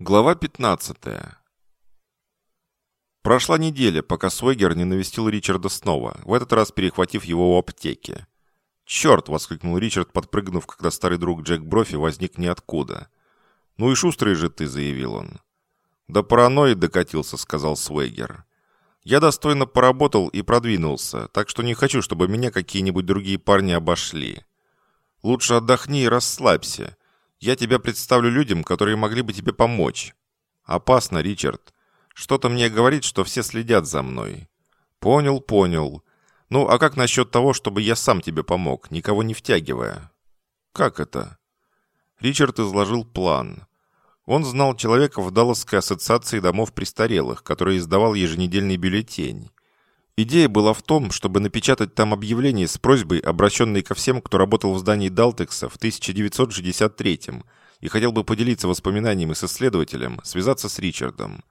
Глава 15. Прошла неделя, пока Свегер не навестил Ричарда снова, в этот раз перехватив его у аптеки. «Черт!» — воскликнул Ричард, подпрыгнув, когда старый друг Джек Брофи возник ниоткуда. «Ну и шустрый же ты», — заявил он. «Да паранойи докатился», — сказал Свегер. «Я достойно поработал и продвинулся, так что не хочу, чтобы меня какие-нибудь другие парни обошли. Лучше отдохни и расслабься. Я тебя представлю людям, которые могли бы тебе помочь. Опасно, Ричард. Что-то мне говорит, что все следят за мной. Понял, понял. Ну, а как насчет того, чтобы я сам тебе помог, никого не втягивая? Как это? Ричард изложил план. Он знал человека в Далласской ассоциации домов престарелых, который издавал еженедельный бюллетень. Идея была в том, чтобы напечатать там объявление с просьбой, обращенной ко всем, кто работал в здании Далтекса в 1963 и хотел бы поделиться воспоминаниями с исследователем, связаться с Ричардом.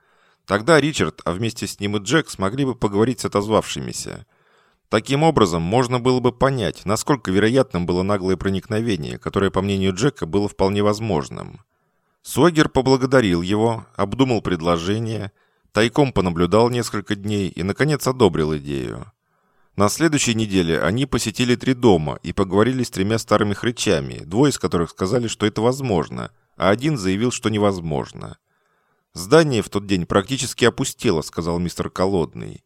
Тогда Ричард, а вместе с ним и Джек, смогли бы поговорить с отозвавшимися. Таким образом, можно было бы понять, насколько вероятным было наглое проникновение, которое, по мнению Джека, было вполне возможным. Суэгер поблагодарил его, обдумал предложение – Тайком понаблюдал несколько дней и, наконец, одобрил идею. На следующей неделе они посетили три дома и поговорили с тремя старыми хрычами, двое из которых сказали, что это возможно, а один заявил, что невозможно. «Здание в тот день практически опустело», — сказал мистер Колодный.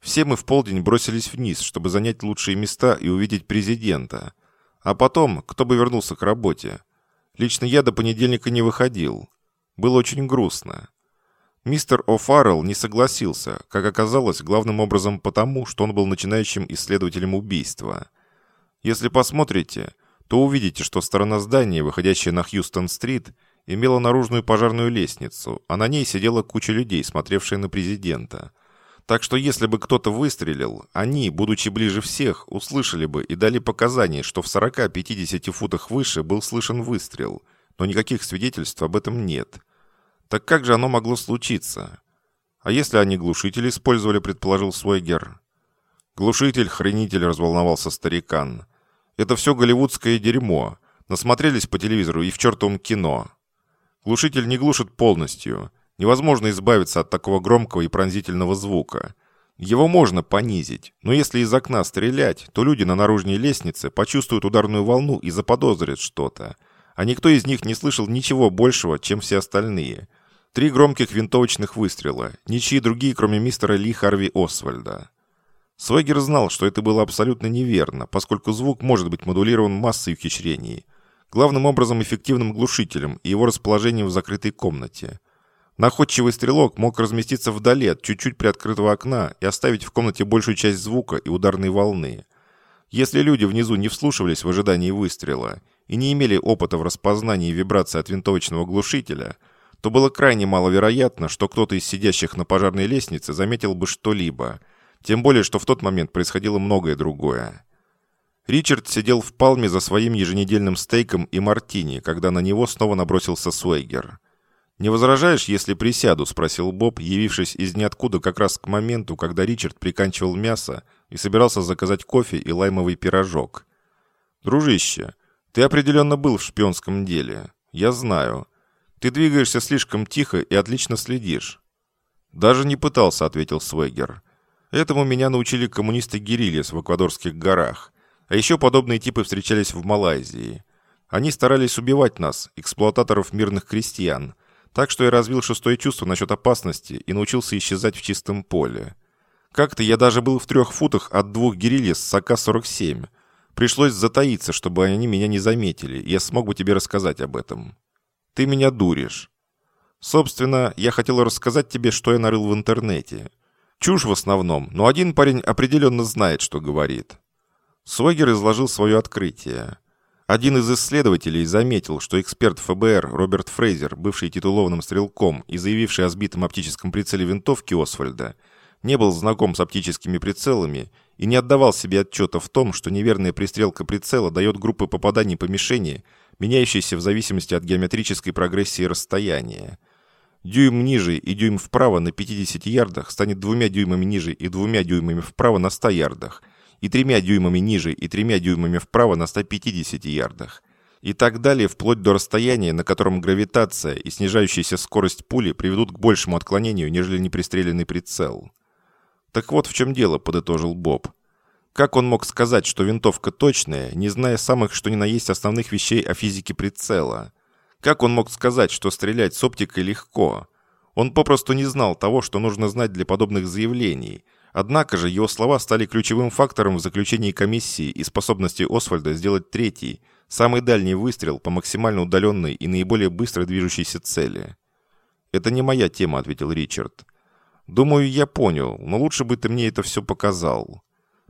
«Все мы в полдень бросились вниз, чтобы занять лучшие места и увидеть президента. А потом, кто бы вернулся к работе? Лично я до понедельника не выходил. Было очень грустно. Мистер О'Фаррелл не согласился, как оказалось, главным образом потому, что он был начинающим исследователем убийства. Если посмотрите, то увидите, что сторона здания, выходящая на Хьюстон-стрит, имела наружную пожарную лестницу, а на ней сидела куча людей, смотревшая на президента. Так что если бы кто-то выстрелил, они, будучи ближе всех, услышали бы и дали показания, что в 40-50 футах выше был слышен выстрел, но никаких свидетельств об этом нет – так как же оно могло случиться? А если они глушитель использовали, предположил Свойгер. Глушитель, хранитель, разволновался старикан. Это все голливудское дерьмо. Насмотрелись по телевизору и в чертовом кино. Глушитель не глушит полностью. Невозможно избавиться от такого громкого и пронзительного звука. Его можно понизить, но если из окна стрелять, то люди на наружной лестнице почувствуют ударную волну и заподозрят что-то. А никто из них не слышал ничего большего, чем все остальные. Три громких винтовочных выстрела, ничьи другие, кроме мистера Ли Харви Освальда. Свегер знал, что это было абсолютно неверно, поскольку звук может быть модулирован массой ухищрений. Главным образом эффективным глушителем и его расположением в закрытой комнате. Находчивый стрелок мог разместиться вдали от чуть-чуть приоткрытого окна и оставить в комнате большую часть звука и ударной волны. Если люди внизу не вслушивались в ожидании выстрела и не имели опыта в распознании вибрации от винтовочного глушителя – то было крайне маловероятно, что кто-то из сидящих на пожарной лестнице заметил бы что-либо, тем более, что в тот момент происходило многое другое. Ричард сидел в палме за своим еженедельным стейком и мартини, когда на него снова набросился Суэгер. «Не возражаешь, если присяду?» – спросил Боб, явившись из ниоткуда как раз к моменту, когда Ричард приканчивал мясо и собирался заказать кофе и лаймовый пирожок. «Дружище, ты определенно был в шпионском деле. Я знаю. Ты двигаешься слишком тихо и отлично следишь». «Даже не пытался», — ответил Свегер. «Этому меня научили коммунисты Гирильес в эквадорских горах. А еще подобные типы встречались в Малайзии. Они старались убивать нас, эксплуататоров мирных крестьян, так что я развил шестое чувство насчет опасности и научился исчезать в чистом поле. Как-то я даже был в трех футах от двух Гирильес с АК-47. Пришлось затаиться, чтобы они меня не заметили, и я смог бы тебе рассказать об этом». Ты меня дуришь. Собственно, я хотел рассказать тебе, что я нарыл в интернете. Чушь в основном, но один парень определенно знает, что говорит. Свегер изложил свое открытие. Один из исследователей заметил, что эксперт ФБР Роберт Фрейзер, бывший титулованным стрелком и заявивший о сбитом оптическом прицеле винтовки Освальда, не был знаком с оптическими прицелами и не отдавал себе отчета в том, что неверная пристрелка прицела дает группы попаданий по мишени, меняющиеся в зависимости от геометрической прогрессии расстояния. Дюйм ниже и дюйм вправо на 50 ярдах станет двумя дюймами ниже и двумя дюймами вправо на 100 ярдах, и тремя дюймами ниже и тремя дюймами вправо на 150 ярдах. И так далее, вплоть до расстояния, на котором гравитация и снижающаяся скорость пули приведут к большему отклонению, нежели непристреленный прицел. «Так вот в чем дело», — подытожил Боб. Как он мог сказать, что винтовка точная, не зная самых что ни на есть основных вещей о физике прицела? Как он мог сказать, что стрелять с оптикой легко? Он попросту не знал того, что нужно знать для подобных заявлений. Однако же его слова стали ключевым фактором в заключении комиссии и способности Освальда сделать третий, самый дальний выстрел по максимально удаленной и наиболее быстро движущейся цели. «Это не моя тема», — ответил Ричард. «Думаю, я понял, но лучше бы ты мне это все показал».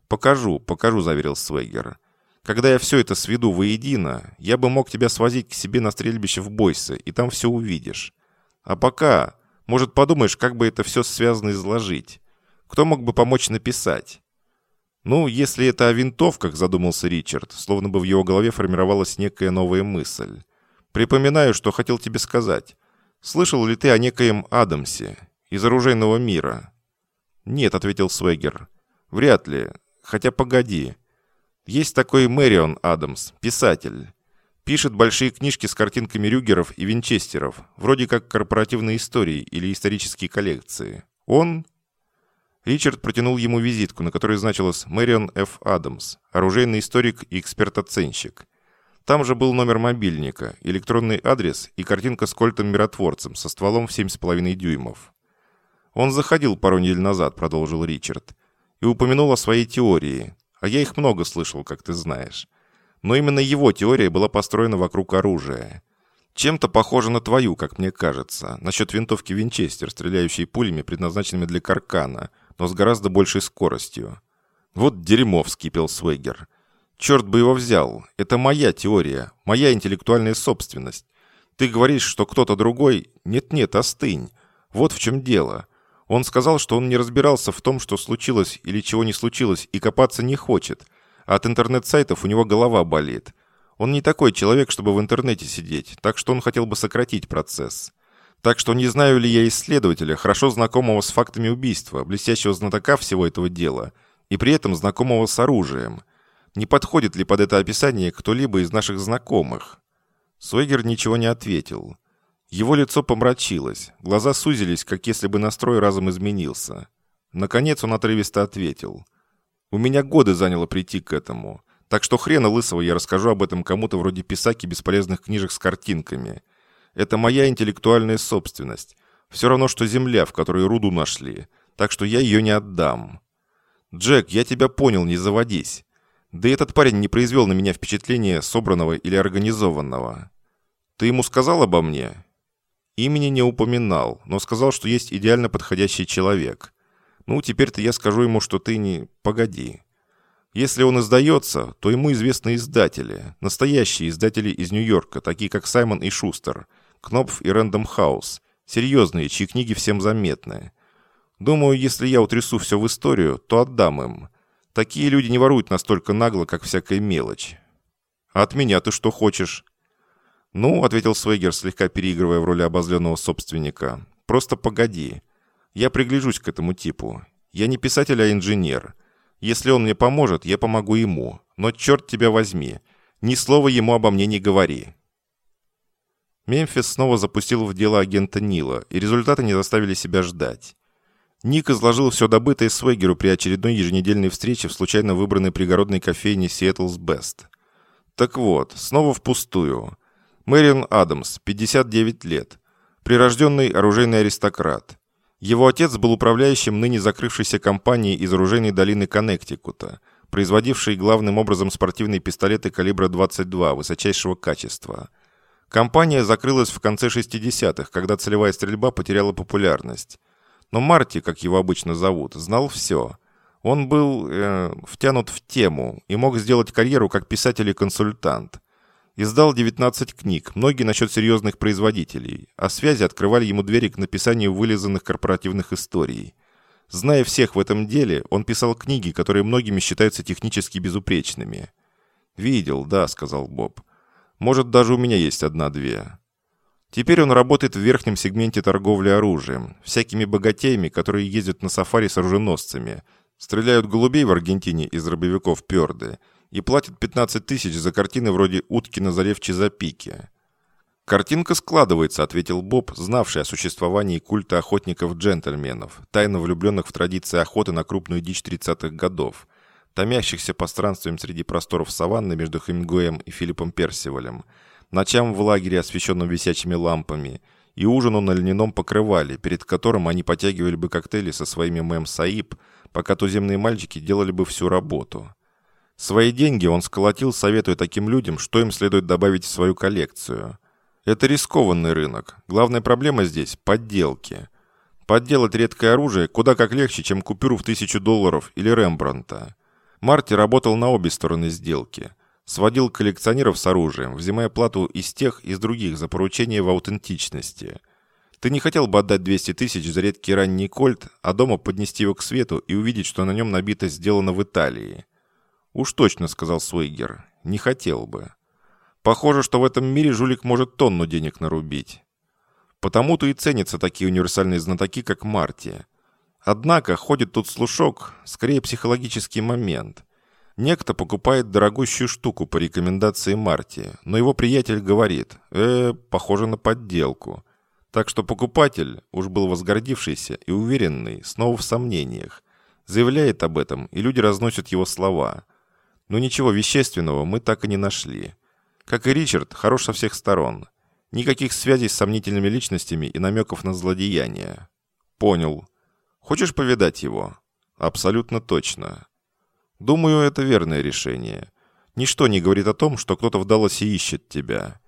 «Покажу, покажу», — заверил Свегер. «Когда я все это сведу воедино, я бы мог тебя свозить к себе на стрельбище в Бойсе, и там все увидишь. А пока, может, подумаешь, как бы это все связано изложить? Кто мог бы помочь написать?» «Ну, если это о винтовках», — задумался Ричард, словно бы в его голове формировалась некая новая мысль. «Припоминаю, что хотел тебе сказать. Слышал ли ты о некоем Адамсе из оружейного мира?» «Нет», — ответил Свегер. «Вряд ли. Хотя погоди. Есть такой Мэрион Адамс, писатель. Пишет большие книжки с картинками Рюгеров и Винчестеров, вроде как корпоративные истории или исторические коллекции. Он... Ричард протянул ему визитку, на которой значилось «Мэрион Ф. Адамс, оружейный историк и эксперт-оценщик». Там же был номер мобильника, электронный адрес и картинка с кольтом-миротворцем со стволом в 7,5 дюймов. «Он заходил пару недель назад», — продолжил Ричард и упомянул о своей теории. А я их много слышал, как ты знаешь. Но именно его теория была построена вокруг оружия. Чем-то похоже на твою, как мне кажется, насчет винтовки Винчестер, стреляющей пулями, предназначенными для каркана, но с гораздо большей скоростью. Вот дерьмо, вскипел Свегер. Черт бы его взял. Это моя теория, моя интеллектуальная собственность. Ты говоришь, что кто-то другой... Нет-нет, остынь. Вот в чем дело. Он сказал, что он не разбирался в том, что случилось или чего не случилось, и копаться не хочет. А от интернет-сайтов у него голова болит. Он не такой человек, чтобы в интернете сидеть, так что он хотел бы сократить процесс. Так что не знаю ли я исследователя, хорошо знакомого с фактами убийства, блестящего знатока всего этого дела, и при этом знакомого с оружием. Не подходит ли под это описание кто-либо из наших знакомых? Сойгер ничего не ответил. Его лицо помрачилось, глаза сузились, как если бы настрой разом изменился. Наконец он отрывисто ответил. «У меня годы заняло прийти к этому, так что хрена лысого я расскажу об этом кому-то вроде писаки бесполезных книжек с картинками. Это моя интеллектуальная собственность. Все равно, что земля, в которой руду нашли, так что я ее не отдам. Джек, я тебя понял, не заводись. Да и этот парень не произвел на меня впечатления собранного или организованного. Ты ему сказал обо мне? Имени не упоминал, но сказал, что есть идеально подходящий человек. Ну, теперь-то я скажу ему, что ты не... Погоди. Если он издается, то ему известны издатели. Настоящие издатели из Нью-Йорка, такие как Саймон и Шустер, Кнопф и Рэндом Хаус. Серьезные, чьи книги всем заметны. Думаю, если я утрясу все в историю, то отдам им. Такие люди не воруют настолько нагло, как всякая мелочь. А от меня ты что хочешь? «Ну», — ответил Свегер, слегка переигрывая в роли обозленного собственника, — «просто погоди. Я пригляжусь к этому типу. Я не писатель, а инженер. Если он мне поможет, я помогу ему. Но черт тебя возьми, ни слова ему обо мне не говори». Мемфис снова запустил в дело агента Нила, и результаты не заставили себя ждать. Ник изложил все добытое Свегеру при очередной еженедельной встрече в случайно выбранной пригородной кофейне Seattle's Best. Так вот, снова впустую. Мэрион Адамс, 59 лет. Прирожденный оружейный аристократ. Его отец был управляющим ныне закрывшейся компанией из оружейной долины Коннектикута, производившей главным образом спортивные пистолеты калибра 22 высочайшего качества. Компания закрылась в конце 60-х, когда целевая стрельба потеряла популярность. Но Марти, как его обычно зовут, знал все. Он был э, втянут в тему и мог сделать карьеру как писатель и консультант. Издал 19 книг, многие насчет серьезных производителей, а связи открывали ему двери к написанию вылизанных корпоративных историй. Зная всех в этом деле, он писал книги, которые многими считаются технически безупречными. «Видел, да», — сказал Боб. «Может, даже у меня есть одна-две». Теперь он работает в верхнем сегменте торговли оружием, всякими богатеями, которые ездят на сафари с оруженосцами, стреляют голубей в Аргентине из дробовиков Пёрды и платит 15 тысяч за картины вроде «Утки на заре в Чизапике». «Картинка складывается», — ответил Боб, знавший о существовании культа охотников-джентльменов, тайно влюбленных в традиции охоты на крупную дичь 30-х годов, томящихся по странствиям среди просторов саванны между Хемингуэем и Филиппом Персивалем, ночам в лагере, освещенном висячими лампами, и ужину на льняном покрывале, перед которым они потягивали бы коктейли со своими мэм Саиб, пока туземные мальчики делали бы всю работу. Свои деньги он сколотил, советуя таким людям, что им следует добавить в свою коллекцию – это рискованный рынок. Главная проблема здесь – подделки. Подделать редкое оружие куда как легче, чем купюру в тысячу долларов или Рембранта. Марти работал на обе стороны сделки. Сводил коллекционеров с оружием, взимая плату из тех и из других за поручение в аутентичности. Ты не хотел бы отдать 200 тысяч за редкий ранний кольт, а дома поднести его к свету и увидеть, что на нем набито «сделано в Италии». «Уж точно», — сказал Суэгер, — «не хотел бы». Похоже, что в этом мире жулик может тонну денег нарубить. Потому-то и ценятся такие универсальные знатоки, как Марти. Однако ходит тут слушок, скорее психологический момент. Некто покупает дорогущую штуку по рекомендации Марти, но его приятель говорит, э, похоже на подделку. Так что покупатель, уж был возгордившийся и уверенный, снова в сомнениях, заявляет об этом, и люди разносят его слова. Но ничего вещественного мы так и не нашли. Как и Ричард, хорош со всех сторон. Никаких связей с сомнительными личностями и намеков на злодеяние. Понял. Хочешь повидать его? Абсолютно точно. Думаю, это верное решение. Ничто не говорит о том, что кто-то в Далласе ищет тебя.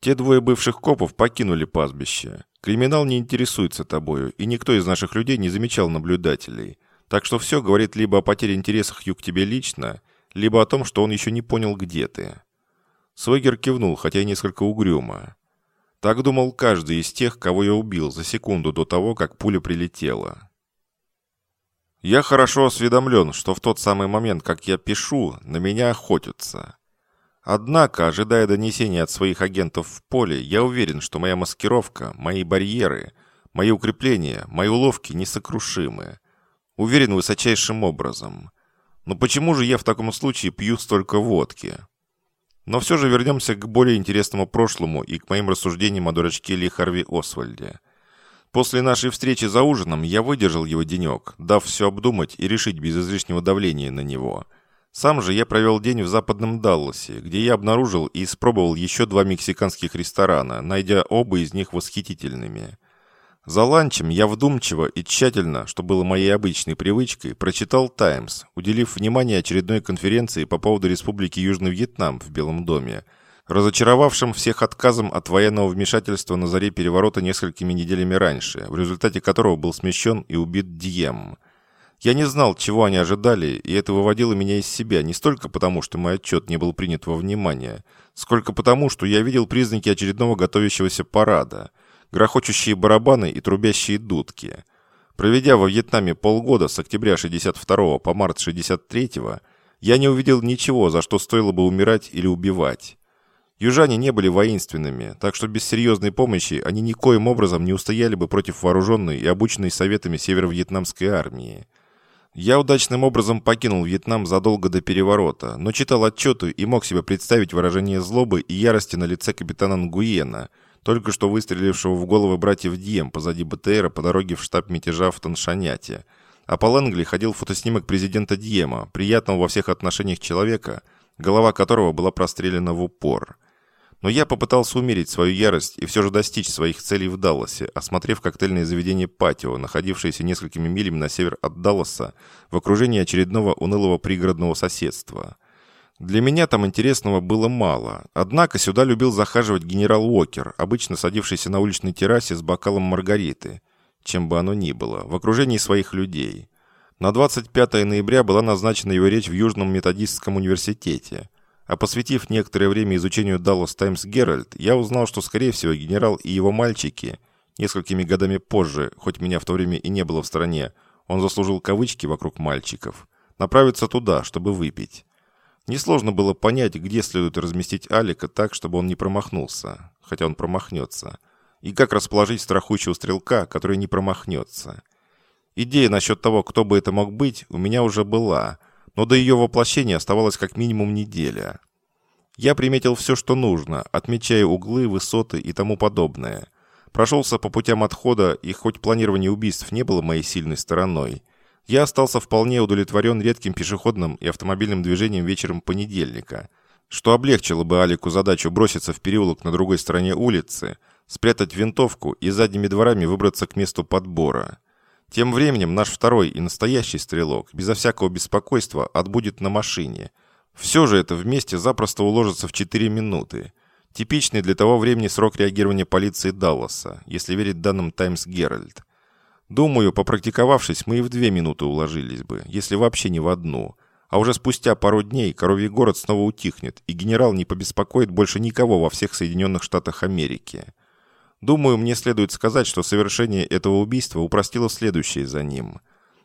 Те двое бывших копов покинули пастбище. Криминал не интересуется тобою, и никто из наших людей не замечал наблюдателей. Так что все говорит либо о потере интересов Хью к тебе лично, либо о том, что он еще не понял, где ты. Свегер кивнул, хотя и несколько угрюмо. Так думал каждый из тех, кого я убил за секунду до того, как пуля прилетела. Я хорошо осведомлен, что в тот самый момент, как я пишу, на меня охотятся. Однако, ожидая донесения от своих агентов в поле, я уверен, что моя маскировка, мои барьеры, мои укрепления, мои уловки несокрушимы. Уверен высочайшим образом. Но почему же я в таком случае пью столько водки? Но все же вернемся к более интересному прошлому и к моим рассуждениям о дурачке Ли Харви Освальде. После нашей встречи за ужином я выдержал его денек, дав все обдумать и решить без излишнего давления на него. Сам же я провел день в западном Далласе, где я обнаружил и испробовал еще два мексиканских ресторана, найдя оба из них восхитительными. За ланчем я вдумчиво и тщательно, что было моей обычной привычкой, прочитал «Таймс», уделив внимание очередной конференции по поводу Республики Южный Вьетнам в Белом доме, разочаровавшим всех отказом от военного вмешательства на заре переворота несколькими неделями раньше, в результате которого был смещен и убит Дием. Я не знал, чего они ожидали, и это выводило меня из себя не столько потому, что мой отчет не был принят во внимание, сколько потому, что я видел признаки очередного готовящегося парада – грохочущие барабаны и трубящие дудки. Проведя во Вьетнаме полгода с октября 62 по март 63 я не увидел ничего, за что стоило бы умирать или убивать. Южане не были воинственными, так что без серьезной помощи они никоим образом не устояли бы против вооруженной и обученной советами северо-вьетнамской армии. Я удачным образом покинул Вьетнам задолго до переворота, но читал отчеты и мог себе представить выражение злобы и ярости на лице капитана Нгуена – только что выстрелившего в головы братьев Дием позади БТРа по дороге в штаб мятежа в Таншаняте. А по Лэнгли ходил фотоснимок президента Диема, приятного во всех отношениях человека, голова которого была прострелена в упор. Но я попытался умерить свою ярость и все же достичь своих целей в Далласе, осмотрев коктейльное заведение «Патио», находившееся несколькими милями на север от Далласа, в окружении очередного унылого пригородного соседства – для меня там интересного было мало, однако сюда любил захаживать генерал Уокер, обычно садившийся на уличной террасе с бокалом маргариты, чем бы оно ни было, в окружении своих людей. На 25 ноября была назначена его речь в Южном методистском университете. А посвятив некоторое время изучению Dallas Times Herald, я узнал, что, скорее всего, генерал и его мальчики, несколькими годами позже, хоть меня в то время и не было в стране, он заслужил кавычки вокруг мальчиков, направятся туда, чтобы выпить. Несложно было понять, где следует разместить Алика так, чтобы он не промахнулся, хотя он промахнется, и как расположить страхующего стрелка, который не промахнется. Идея насчет того, кто бы это мог быть, у меня уже была, но до ее воплощения оставалось как минимум неделя. Я приметил все, что нужно, отмечая углы, высоты и тому подобное. Прошелся по путям отхода, и хоть планирование убийств не было моей сильной стороной, я остался вполне удовлетворен редким пешеходным и автомобильным движением вечером понедельника, что облегчило бы Алику задачу броситься в переулок на другой стороне улицы, спрятать винтовку и задними дворами выбраться к месту подбора. Тем временем наш второй и настоящий стрелок, безо всякого беспокойства, отбудет на машине. Все же это вместе запросто уложится в 4 минуты. Типичный для того времени срок реагирования полиции Далласа, если верить данным Times Herald. Думаю, попрактиковавшись, мы и в две минуты уложились бы, если вообще не в одну. А уже спустя пару дней коровий город снова утихнет, и генерал не побеспокоит больше никого во всех Соединенных Штатах Америки. Думаю, мне следует сказать, что совершение этого убийства упростило следующее за ним.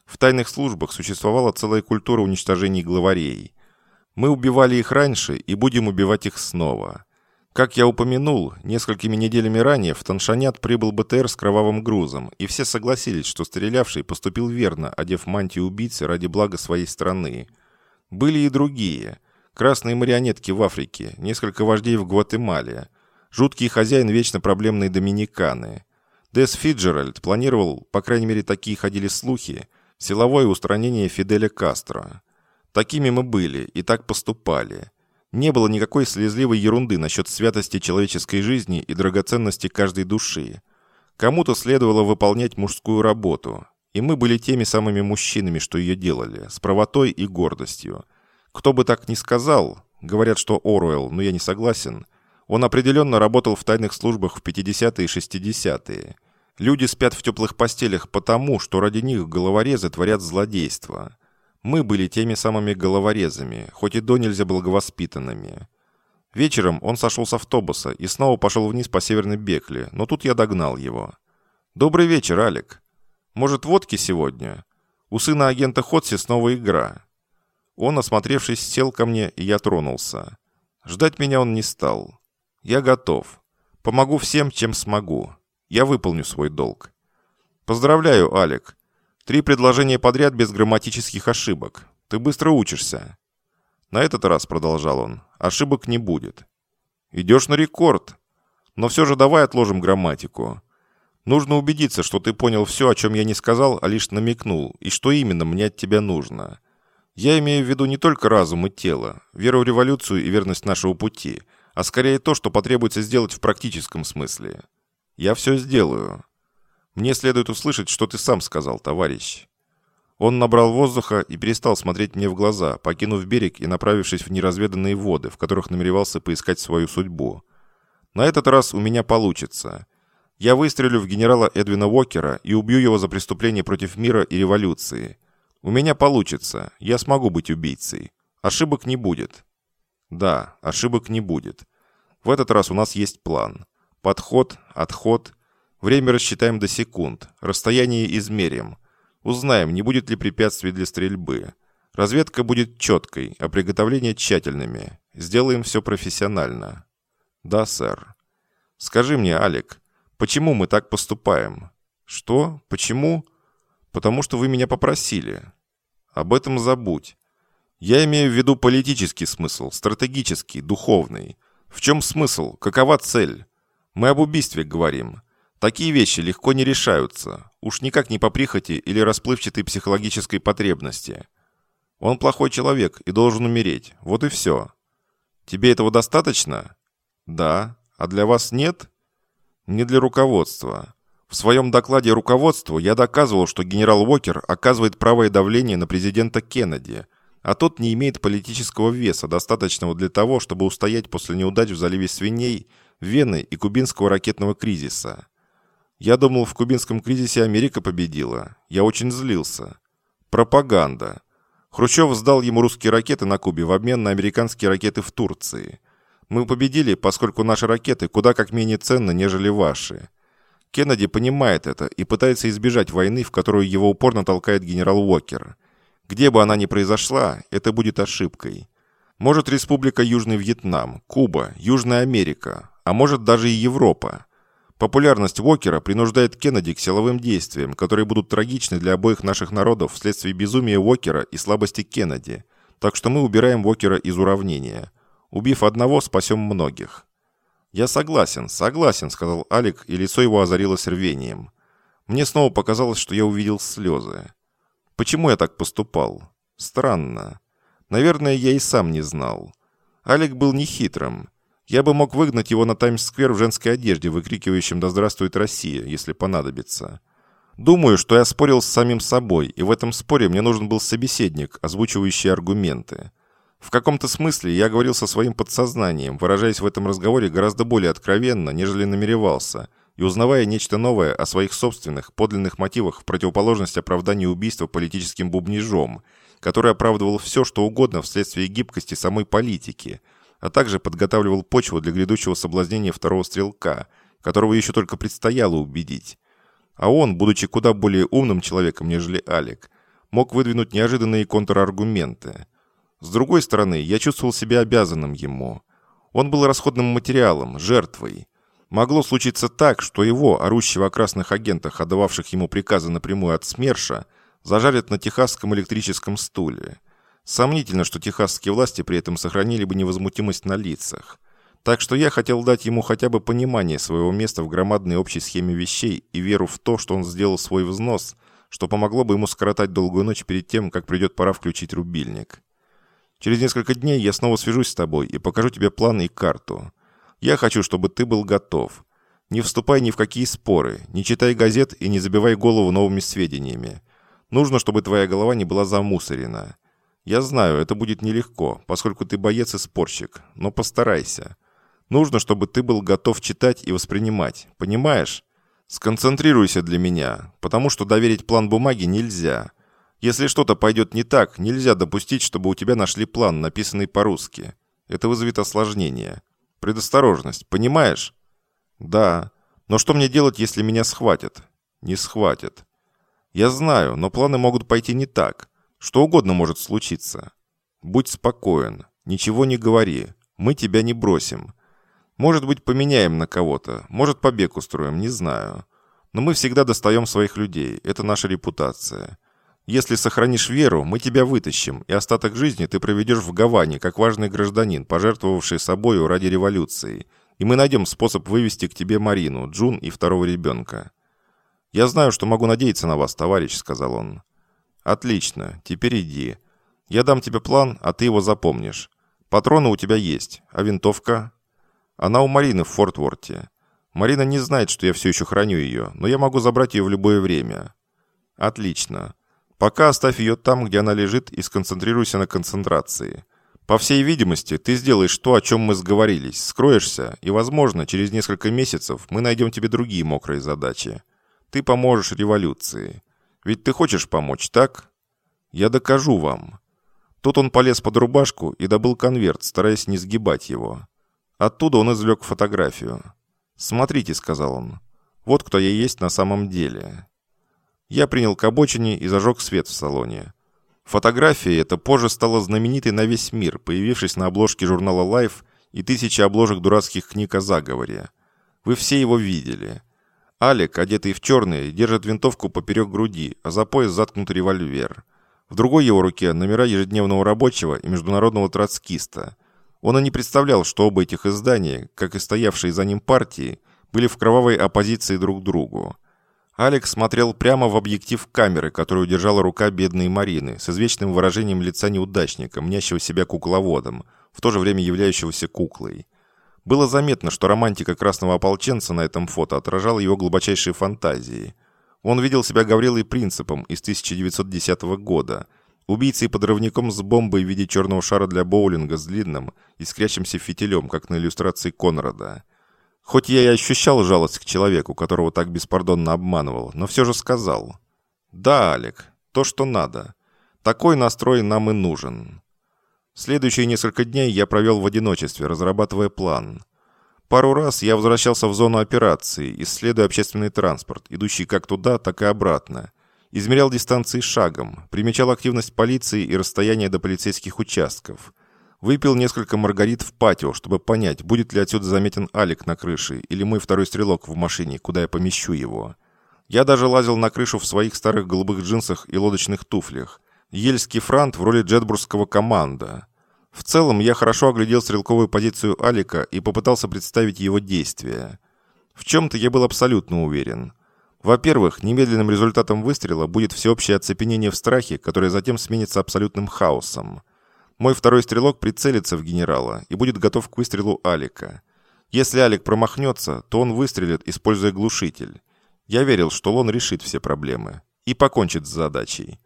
В тайных службах существовала целая культура уничтожений главарей. Мы убивали их раньше и будем убивать их снова. Как я упомянул, несколькими неделями ранее в Таншанят прибыл БТР с кровавым грузом, и все согласились, что стрелявший поступил верно, одев мантию убийцы ради блага своей страны. Были и другие. Красные марионетки в Африке, несколько вождей в Гватемале, жуткий хозяин вечно проблемной Доминиканы. Дес Фиджеральд планировал, по крайней мере такие ходили слухи, силовое устранение Фиделя Кастро. Такими мы были и так поступали. Не было никакой слезливой ерунды насчет святости человеческой жизни и драгоценности каждой души. Кому-то следовало выполнять мужскую работу, и мы были теми самыми мужчинами, что ее делали, с правотой и гордостью. Кто бы так ни сказал, говорят, что Оруэлл, но я не согласен, он определенно работал в тайных службах в 50-е и 60-е. Люди спят в теплых постелях потому, что ради них головорезы творят злодейство. Мы были теми самыми головорезами, хоть и до нельзя благовоспитанными. Вечером он сошел с автобуса и снова пошел вниз по Северной Бекле, но тут я догнал его. «Добрый вечер, Алик. Может, водки сегодня? У сына агента Ходси снова игра». Он, осмотревшись, сел ко мне, и я тронулся. Ждать меня он не стал. «Я готов. Помогу всем, чем смогу. Я выполню свой долг». «Поздравляю, Алик. Три предложения подряд без грамматических ошибок. Ты быстро учишься. На этот раз, продолжал он, ошибок не будет. Идешь на рекорд. Но все же давай отложим грамматику. Нужно убедиться, что ты понял все, о чем я не сказал, а лишь намекнул, и что именно мне от тебя нужно. Я имею в виду не только разум и тело, веру в революцию и верность нашего пути, а скорее то, что потребуется сделать в практическом смысле. Я все сделаю. Мне следует услышать, что ты сам сказал, товарищ». Он набрал воздуха и перестал смотреть мне в глаза, покинув берег и направившись в неразведанные воды, в которых намеревался поискать свою судьбу. «На этот раз у меня получится. Я выстрелю в генерала Эдвина Уокера и убью его за преступление против мира и революции. У меня получится. Я смогу быть убийцей. Ошибок не будет». «Да, ошибок не будет. В этот раз у нас есть план. Подход, отход Время рассчитаем до секунд. Расстояние измерим. Узнаем, не будет ли препятствий для стрельбы. Разведка будет четкой, а приготовления тщательными. Сделаем все профессионально. Да, сэр. Скажи мне, Алик, почему мы так поступаем? Что? Почему? Потому что вы меня попросили. Об этом забудь. Я имею в виду политический смысл, стратегический, духовный. В чем смысл? Какова цель? Мы об убийстве говорим. Такие вещи легко не решаются, уж никак не по прихоти или расплывчатой психологической потребности. Он плохой человек и должен умереть, вот и все. Тебе этого достаточно? Да. А для вас нет? Не для руководства. В своем докладе руководству я доказывал, что генерал Уокер оказывает правое давление на президента Кеннеди, а тот не имеет политического веса, достаточного для того, чтобы устоять после неудач в заливе свиней, Вены и кубинского ракетного кризиса. Я думал, в кубинском кризисе Америка победила. Я очень злился. Пропаганда. Хрущев сдал ему русские ракеты на Кубе в обмен на американские ракеты в Турции. Мы победили, поскольку наши ракеты куда как менее ценны, нежели ваши. Кеннеди понимает это и пытается избежать войны, в которую его упорно толкает генерал Уокер. Где бы она ни произошла, это будет ошибкой. Может, Республика Южный Вьетнам, Куба, Южная Америка, а может даже и Европа. Популярность Уокера принуждает Кеннеди к силовым действиям, которые будут трагичны для обоих наших народов вследствие безумия Уокера и слабости Кеннеди, Так что мы убираем Вокера из уравнения. Убив одного, спасем многих». «Я согласен, согласен», — сказал Алик, и лицо его озарилось рвением. Мне снова показалось, что я увидел слезы. Почему я так поступал? Странно. Наверное, я и сам не знал. Алик был нехитрым. Я бы мог выгнать его на Таймс-сквер в женской одежде, выкрикивающем «Да здравствует Россия», если понадобится. Думаю, что я спорил с самим собой, и в этом споре мне нужен был собеседник, озвучивающий аргументы. В каком-то смысле я говорил со своим подсознанием, выражаясь в этом разговоре гораздо более откровенно, нежели намеревался, и узнавая нечто новое о своих собственных, подлинных мотивах в противоположность оправданию убийства политическим бубнижом, который оправдывал все, что угодно вследствие гибкости самой политики, а также подготавливал почву для грядущего соблазнения второго стрелка, которого еще только предстояло убедить. А он, будучи куда более умным человеком, нежели Алик, мог выдвинуть неожиданные контраргументы – с другой стороны, я чувствовал себя обязанным ему. Он был расходным материалом, жертвой. Могло случиться так, что его, орущего о красных агентах, отдававших ему приказы напрямую от СМЕРШа, зажарят на техасском электрическом стуле. Сомнительно, что техасские власти при этом сохранили бы невозмутимость на лицах. Так что я хотел дать ему хотя бы понимание своего места в громадной общей схеме вещей и веру в то, что он сделал свой взнос, что помогло бы ему скоротать долгую ночь перед тем, как придет пора включить рубильник. Через несколько дней я снова свяжусь с тобой и покажу тебе план и карту. Я хочу, чтобы ты был готов. Не вступай ни в какие споры, не читай газет и не забивай голову новыми сведениями. Нужно, чтобы твоя голова не была замусорена. Я знаю, это будет нелегко, поскольку ты боец и спорщик, но постарайся. Нужно, чтобы ты был готов читать и воспринимать, понимаешь? Сконцентрируйся для меня, потому что доверить план бумаги нельзя. Если что-то пойдет не так, нельзя допустить, чтобы у тебя нашли план, написанный по-русски. Это вызовет осложнение. Предосторожность, понимаешь? Да. Но что мне делать, если меня схватят? Не схватят. Я знаю, но планы могут пойти не так. Что угодно может случиться. Будь спокоен. Ничего не говори. Мы тебя не бросим. Может быть, поменяем на кого-то. Может, побег устроим, не знаю. Но мы всегда достаем своих людей. Это наша репутация. Если сохранишь веру, мы тебя вытащим, и остаток жизни ты проведешь в Гаване, как важный гражданин, пожертвовавший собою ради революции. И мы найдем способ вывести к тебе Марину, Джун и второго ребенка». «Я знаю, что могу надеяться на вас, товарищ», — сказал он. «Отлично, теперь иди. Я дам тебе план, а ты его запомнишь. Патроны у тебя есть, а винтовка?» «Она у Марины в Форт-Ворте. Марина не знает, что я все еще храню ее, но я могу забрать ее в любое время». «Отлично. Пока оставь ее там, где она лежит, и сконцентрируйся на концентрации. По всей видимости, ты сделаешь то, о чем мы сговорились, скроешься, и, возможно, через несколько месяцев мы найдем тебе другие мокрые задачи. Ты поможешь революции. Ведь ты хочешь помочь, так? Я докажу вам. Тут он полез под рубашку и добыл конверт, стараясь не сгибать его. Оттуда он извлек фотографию. «Смотрите», — сказал он, — «вот кто я есть на самом деле». Я принял к обочине и зажег свет в салоне. Фотография эта позже стала знаменитой на весь мир, появившись на обложке журнала Life и тысячи обложек дурацких книг о заговоре. Вы все его видели. Алик, одетый в черный, держит винтовку поперек груди, а за пояс заткнут револьвер. В другой его руке номера ежедневного рабочего и международного троцкиста. Он и не представлял, что оба этих издания, как и стоявшие за ним партии, были в кровавой оппозиции друг к другу. Алекс смотрел прямо в объектив камеры, которую держала рука бедной Марины, с извечным выражением лица неудачника, мнящего себя кукловодом, в то же время являющегося куклой. Было заметно, что романтика красного ополченца на этом фото отражала его глубочайшие фантазии. Он видел себя Гаврилой Принципом из 1910 года, убийцей-подрывником с бомбой в виде черного шара для боулинга с длинным, искрящимся фитилем, как на иллюстрации Конрада. Хоть я и ощущал жалость к человеку, которого так беспардонно обманывал, но все же сказал. «Да, Алек, то, что надо. Такой настрой нам и нужен». Следующие несколько дней я провел в одиночестве, разрабатывая план. Пару раз я возвращался в зону операции, исследуя общественный транспорт, идущий как туда, так и обратно. Измерял дистанции шагом, примечал активность полиции и расстояние до полицейских участков – Выпил несколько маргарит в патио, чтобы понять, будет ли отсюда заметен Алик на крыше или мой второй стрелок в машине, куда я помещу его. Я даже лазил на крышу в своих старых голубых джинсах и лодочных туфлях. Ельский франт в роли джетбургского команда. В целом, я хорошо оглядел стрелковую позицию Алика и попытался представить его действия. В чем-то я был абсолютно уверен. Во-первых, немедленным результатом выстрела будет всеобщее оцепенение в страхе, которое затем сменится абсолютным хаосом. Мой второй стрелок прицелится в генерала и будет готов к выстрелу Алика. Если Алик промахнется, то он выстрелит, используя глушитель. Я верил, что Лон решит все проблемы и покончит с задачей.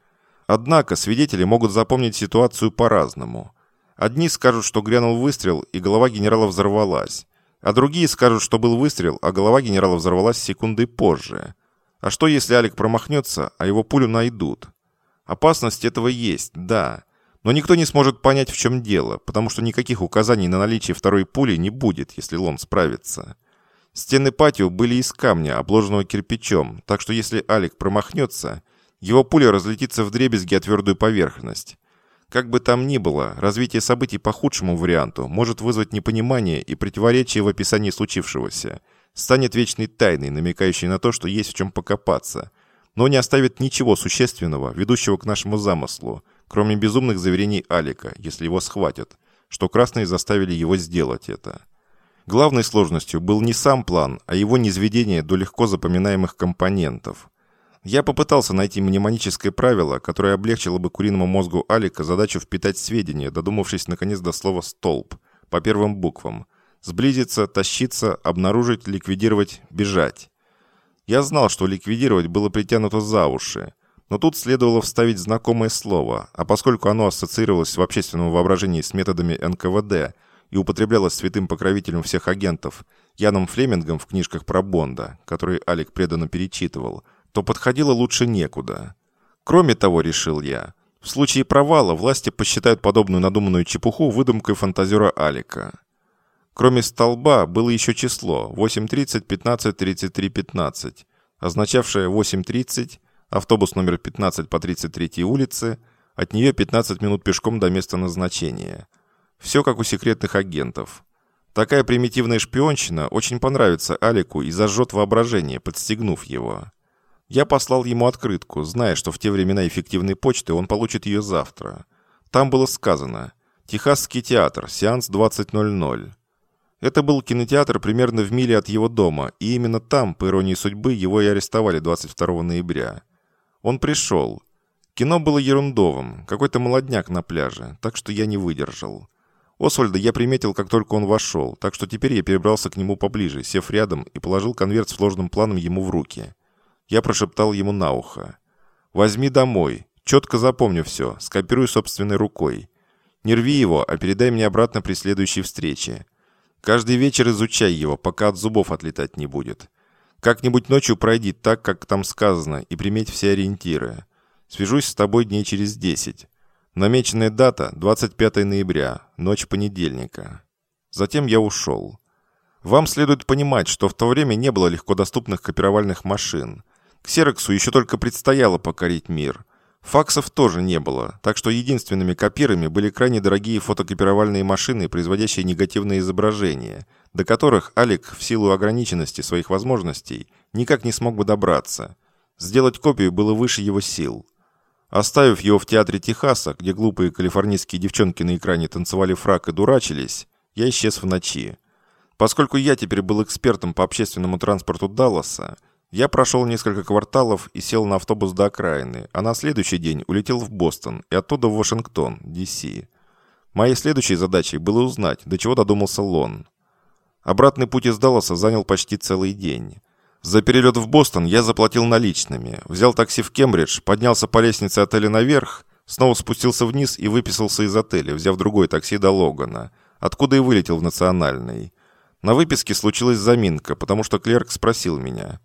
Однако свидетели могут запомнить ситуацию по-разному. Одни скажут, что грянул выстрел, и голова генерала взорвалась. А другие скажут, что был выстрел, а голова генерала взорвалась секундой позже. А что, если Алик промахнется, а его пулю найдут? Опасность этого есть, да. Но никто не сможет понять, в чем дело, потому что никаких указаний на наличие второй пули не будет, если Лон справится. Стены патио были из камня, обложенного кирпичом, так что если Алик промахнется, его пуля разлетится в дребезги о твердую поверхность. Как бы там ни было, развитие событий по худшему варианту может вызвать непонимание и противоречие в описании случившегося. Станет вечной тайной, намекающей на то, что есть в чем покопаться. Но не оставит ничего существенного, ведущего к нашему замыслу, кроме безумных заверений Алика, если его схватят, что красные заставили его сделать это. Главной сложностью был не сам план, а его низведение до легко запоминаемых компонентов – я попытался найти мнемоническое правило, которое облегчило бы куриному мозгу Алика задачу впитать сведения, додумавшись наконец до слова «столб» по первым буквам. Сблизиться, тащиться, обнаружить, ликвидировать, бежать. Я знал, что ликвидировать было притянуто за уши, но тут следовало вставить знакомое слово, а поскольку оно ассоциировалось в общественном воображении с методами НКВД и употреблялось святым покровителем всех агентов, Яном Флемингом в книжках про Бонда, которые Алик преданно перечитывал – то подходило лучше некуда. Кроме того, решил я, в случае провала власти посчитают подобную надуманную чепуху выдумкой фантазера Алика. Кроме столба было еще число 8.30, 15, 33, 15, означавшее 8.30, автобус номер 15 по 33 улице, от нее 15 минут пешком до места назначения. Все как у секретных агентов. Такая примитивная шпионщина очень понравится Алику и зажжет воображение, подстегнув его. Я послал ему открытку, зная, что в те времена эффективной почты он получит ее завтра. Там было сказано «Техасский театр, сеанс 20.00». Это был кинотеатр примерно в миле от его дома, и именно там, по иронии судьбы, его и арестовали 22 ноября. Он пришел. Кино было ерундовым, какой-то молодняк на пляже, так что я не выдержал. Освальда я приметил, как только он вошел, так что теперь я перебрался к нему поближе, сев рядом и положил конверт с сложным планом ему в руки. Я прошептал ему на ухо. «Возьми домой. Четко запомню все. Скопируй собственной рукой. Не рви его, а передай мне обратно при следующей встрече. Каждый вечер изучай его, пока от зубов отлетать не будет. Как-нибудь ночью пройди так, как там сказано, и приметь все ориентиры. Свяжусь с тобой дней через десять. Намеченная дата – 25 ноября, ночь понедельника. Затем я ушел. Вам следует понимать, что в то время не было легкодоступных копировальных машин – Ксероксу еще только предстояло покорить мир. Факсов тоже не было, так что единственными копирами были крайне дорогие фотокопировальные машины, производящие негативные изображения, до которых Алик в силу ограниченности своих возможностей никак не смог бы добраться. Сделать копию было выше его сил. Оставив его в театре Техаса, где глупые калифорнийские девчонки на экране танцевали фрак и дурачились, я исчез в ночи. Поскольку я теперь был экспертом по общественному транспорту Далласа, я прошел несколько кварталов и сел на автобус до окраины, а на следующий день улетел в Бостон и оттуда в Вашингтон, Д.С. Моей следующей задачей было узнать, до чего додумался Лон. Обратный путь из Далласа занял почти целый день. За перелет в Бостон я заплатил наличными, взял такси в Кембридж, поднялся по лестнице отеля наверх, снова спустился вниз и выписался из отеля, взяв другой такси до Логана, откуда и вылетел в Национальный. На выписке случилась заминка, потому что клерк спросил меня –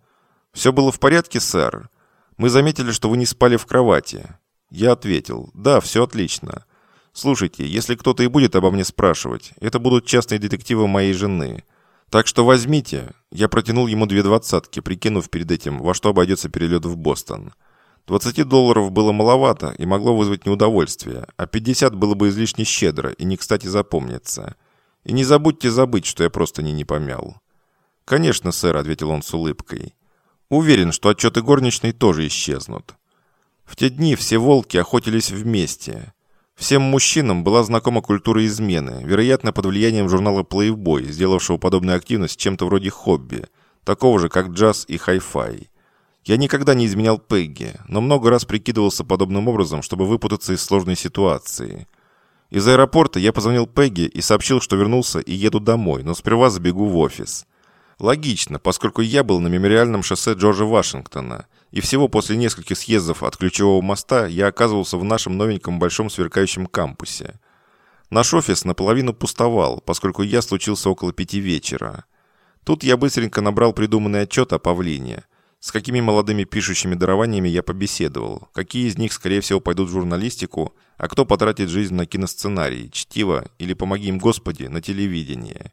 «Все было в порядке, сэр? Мы заметили, что вы не спали в кровати». Я ответил, «Да, все отлично. Слушайте, если кто-то и будет обо мне спрашивать, это будут частные детективы моей жены. Так что возьмите». Я протянул ему две двадцатки, прикинув перед этим, во что обойдется перелет в Бостон. 20 долларов было маловато и могло вызвать неудовольствие, а 50 было бы излишне щедро и не кстати запомнится. И не забудьте забыть, что я просто не не помял. «Конечно, сэр», — ответил он с улыбкой. Уверен, что отчеты горничной тоже исчезнут. В те дни все волки охотились вместе. Всем мужчинам была знакома культура измены, вероятно, под влиянием журнала Playboy, сделавшего подобную активность чем-то вроде хобби, такого же, как джаз и хай-фай. Я никогда не изменял Пегги, но много раз прикидывался подобным образом, чтобы выпутаться из сложной ситуации. Из аэропорта я позвонил Пегги и сообщил, что вернулся и еду домой, но сперва забегу в офис. Логично, поскольку я был на мемориальном шоссе Джорджа Вашингтона, и всего после нескольких съездов от ключевого моста я оказывался в нашем новеньком большом сверкающем кампусе. Наш офис наполовину пустовал, поскольку я случился около пяти вечера. Тут я быстренько набрал придуманный отчет о павлине. С какими молодыми пишущими дарованиями я побеседовал, какие из них, скорее всего, пойдут в журналистику, а кто потратит жизнь на киносценарий, чтиво или, помоги им Господи, на телевидение.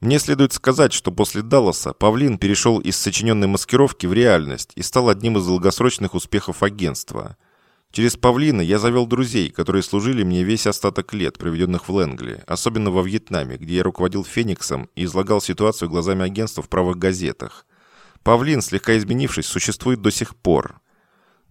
Мне следует сказать, что после Далласа Павлин перешел из сочиненной маскировки в реальность и стал одним из долгосрочных успехов агентства. Через Павлина я завел друзей, которые служили мне весь остаток лет, проведенных в Лэнгли, особенно во Вьетнаме, где я руководил «Фениксом» и излагал ситуацию глазами агентства в правых газетах. Павлин, слегка изменившись, существует до сих пор.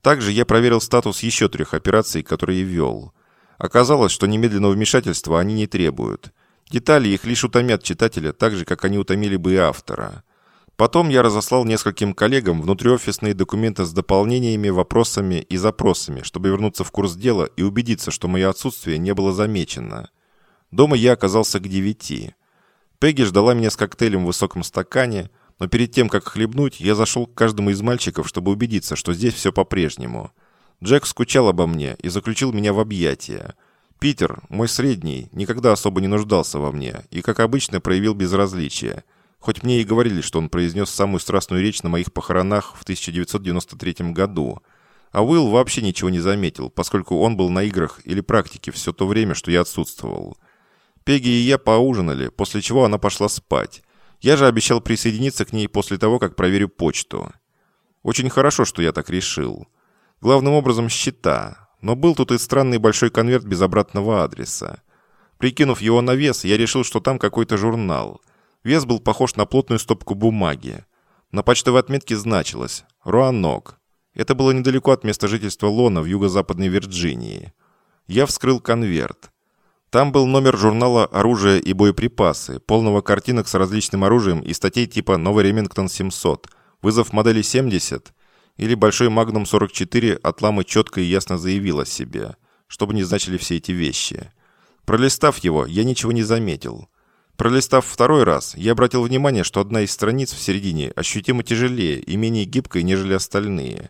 Также я проверил статус еще трех операций, которые вел. Оказалось, что немедленного вмешательства они не требуют – Детали их лишь утомят читателя, так же, как они утомили бы и автора. Потом я разослал нескольким коллегам внутриофисные документы с дополнениями, вопросами и запросами, чтобы вернуться в курс дела и убедиться, что мое отсутствие не было замечено. Дома я оказался к девяти. Пегги ждала меня с коктейлем в высоком стакане, но перед тем, как хлебнуть, я зашел к каждому из мальчиков, чтобы убедиться, что здесь все по-прежнему. Джек скучал обо мне и заключил меня в объятия. Питер, мой средний, никогда особо не нуждался во мне и, как обычно, проявил безразличие. Хоть мне и говорили, что он произнес самую страстную речь на моих похоронах в 1993 году. А Уилл вообще ничего не заметил, поскольку он был на играх или практике все то время, что я отсутствовал. Пегги и я поужинали, после чего она пошла спать. Я же обещал присоединиться к ней после того, как проверю почту. Очень хорошо, что я так решил. Главным образом счета, но был тут и странный большой конверт без обратного адреса. Прикинув его на вес, я решил, что там какой-то журнал. Вес был похож на плотную стопку бумаги. На почтовой отметке значилось «Руанок». Это было недалеко от места жительства Лона в юго-западной Вирджинии. Я вскрыл конверт. Там был номер журнала «Оружие и боеприпасы», полного картинок с различным оружием и статей типа «Новый Ремингтон 700», «Вызов модели 70», или большой Магнум 44 от ламы четко и ясно заявил о себе, чтобы не значили все эти вещи. Пролистав его, я ничего не заметил. Пролистав второй раз, я обратил внимание, что одна из страниц в середине ощутимо тяжелее и менее гибкая, нежели остальные.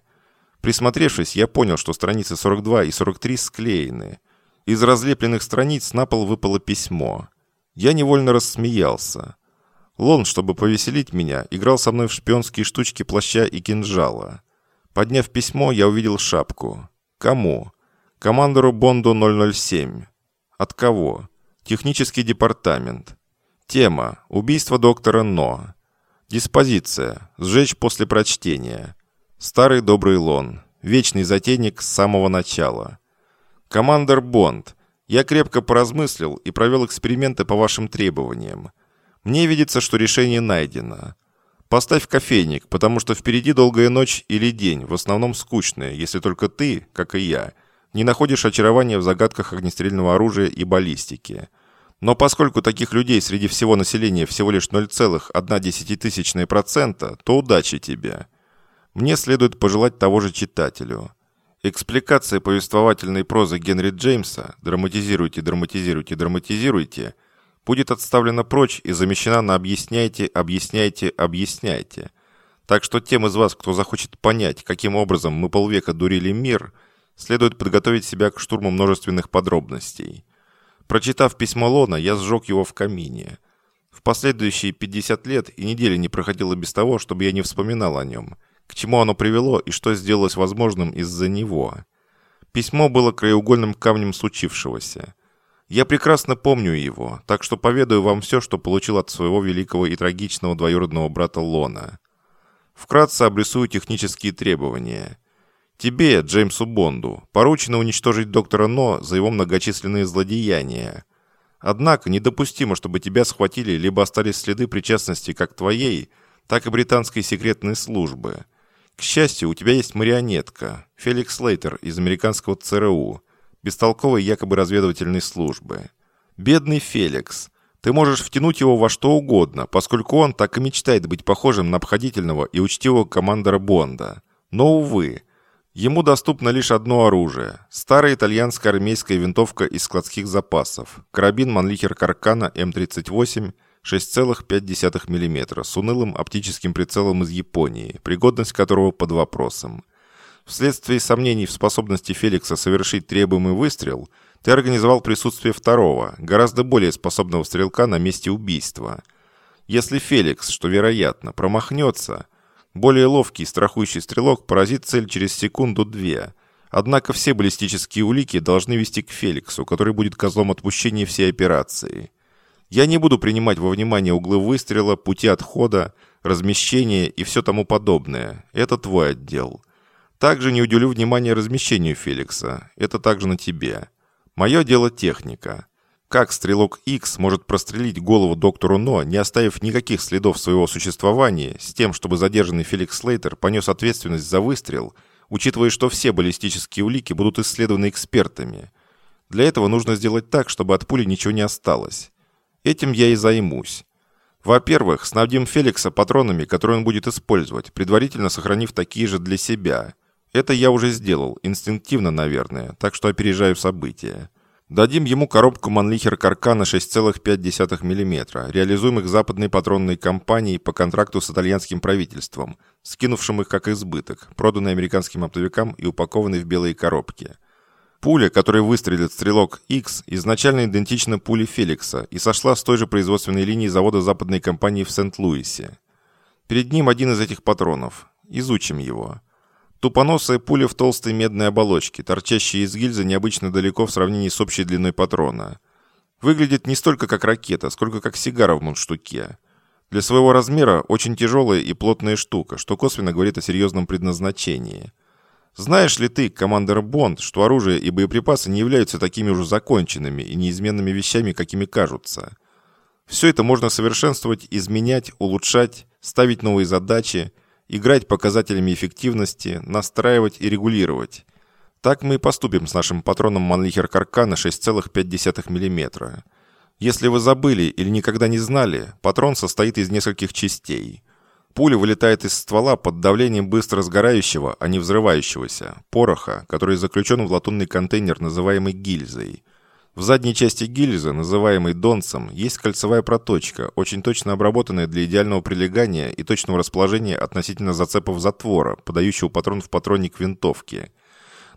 Присмотревшись, я понял, что страницы 42 и 43 склеены. Из разлепленных страниц на пол выпало письмо. Я невольно рассмеялся. Лон, чтобы повеселить меня, играл со мной в шпионские штучки плаща и кинжала. Подняв письмо, я увидел шапку. Кому? Командору Бонду 007. От кого? Технический департамент. Тема. Убийство доктора Но. Диспозиция. Сжечь после прочтения. Старый добрый Лон. Вечный затейник с самого начала. Командор Бонд. Я крепко поразмыслил и провел эксперименты по вашим требованиям. Мне видится, что решение найдено. Поставь кофейник, потому что впереди долгая ночь или день, в основном скучная, если только ты, как и я, не находишь очарования в загадках огнестрельного оружия и баллистики. Но поскольку таких людей среди всего населения всего лишь 0,1%, то удачи тебе. Мне следует пожелать того же читателю. Экспликация повествовательной прозы Генри Джеймса «Драматизируйте, драматизируйте, драматизируйте» будет отставлена прочь и замещена на «объясняйте, объясняйте, объясняйте». Так что тем из вас, кто захочет понять, каким образом мы полвека дурили мир, следует подготовить себя к штурму множественных подробностей. Прочитав письмо Лона, я сжег его в камине. В последующие 50 лет и недели не проходило без того, чтобы я не вспоминал о нем, к чему оно привело и что сделалось возможным из-за него. Письмо было краеугольным камнем случившегося. Я прекрасно помню его, так что поведаю вам все, что получил от своего великого и трагичного двоюродного брата Лона. Вкратце обрисую технические требования. Тебе, Джеймсу Бонду, поручено уничтожить доктора Но за его многочисленные злодеяния. Однако недопустимо, чтобы тебя схватили либо остались следы причастности как твоей, так и британской секретной службы. К счастью, у тебя есть марионетка, Феликс Лейтер из американского ЦРУ, бестолковой якобы разведывательной службы. Бедный Феликс. Ты можешь втянуть его во что угодно, поскольку он так и мечтает быть похожим на обходительного и учтивого командора Бонда. Но, увы, ему доступно лишь одно оружие – старая итальянская армейская винтовка из складских запасов, карабин Манлихер Каркана М38 6,5 мм с унылым оптическим прицелом из Японии, пригодность которого под вопросом. Вследствие сомнений в способности Феликса совершить требуемый выстрел, ты организовал присутствие второго, гораздо более способного стрелка на месте убийства. Если Феликс, что вероятно, промахнется, более ловкий страхующий стрелок поразит цель через секунду-две. Однако все баллистические улики должны вести к Феликсу, который будет козлом отпущения всей операции. Я не буду принимать во внимание углы выстрела, пути отхода, размещения и все тому подобное. Это твой отдел. Также не уделю внимания размещению Феликса. Это также на тебе. Мое дело техника. Как стрелок X может прострелить голову доктору Но, не оставив никаких следов своего существования, с тем, чтобы задержанный Феликс Слейтер понес ответственность за выстрел, учитывая, что все баллистические улики будут исследованы экспертами? Для этого нужно сделать так, чтобы от пули ничего не осталось. Этим я и займусь. Во-первых, снабдим Феликса патронами, которые он будет использовать, предварительно сохранив такие же для себя. Это я уже сделал, инстинктивно, наверное, так что опережаю события. Дадим ему коробку Манлихер Каркана 6,5 мм, реализуемых западной патронной компанией по контракту с итальянским правительством, скинувшим их как избыток, проданный американским оптовикам и упакованный в белые коробки. Пуля, которой выстрелит стрелок X, изначально идентична пуле Феликса и сошла с той же производственной линии завода западной компании в Сент-Луисе. Перед ним один из этих патронов. Изучим его. Тупоносая пуля в толстой медной оболочке, торчащая из гильзы необычно далеко в сравнении с общей длиной патрона. Выглядит не столько как ракета, сколько как сигара в мундштуке. Для своего размера очень тяжелая и плотная штука, что косвенно говорит о серьезном предназначении – знаешь ли ты, командир Бонд, что оружие и боеприпасы не являются такими уже законченными и неизменными вещами, какими кажутся? Все это можно совершенствовать, изменять, улучшать, ставить новые задачи, играть показателями эффективности, настраивать и регулировать. Так мы и поступим с нашим патроном Манлихер Каркана 6,5 мм. Если вы забыли или никогда не знали, патрон состоит из нескольких частей – Пуля вылетает из ствола под давлением быстро сгорающего, а не взрывающегося, пороха, который заключен в латунный контейнер, называемый гильзой. В задней части гильзы, называемой донцем, есть кольцевая проточка, очень точно обработанная для идеального прилегания и точного расположения относительно зацепов затвора, подающего патрон в патронник винтовки.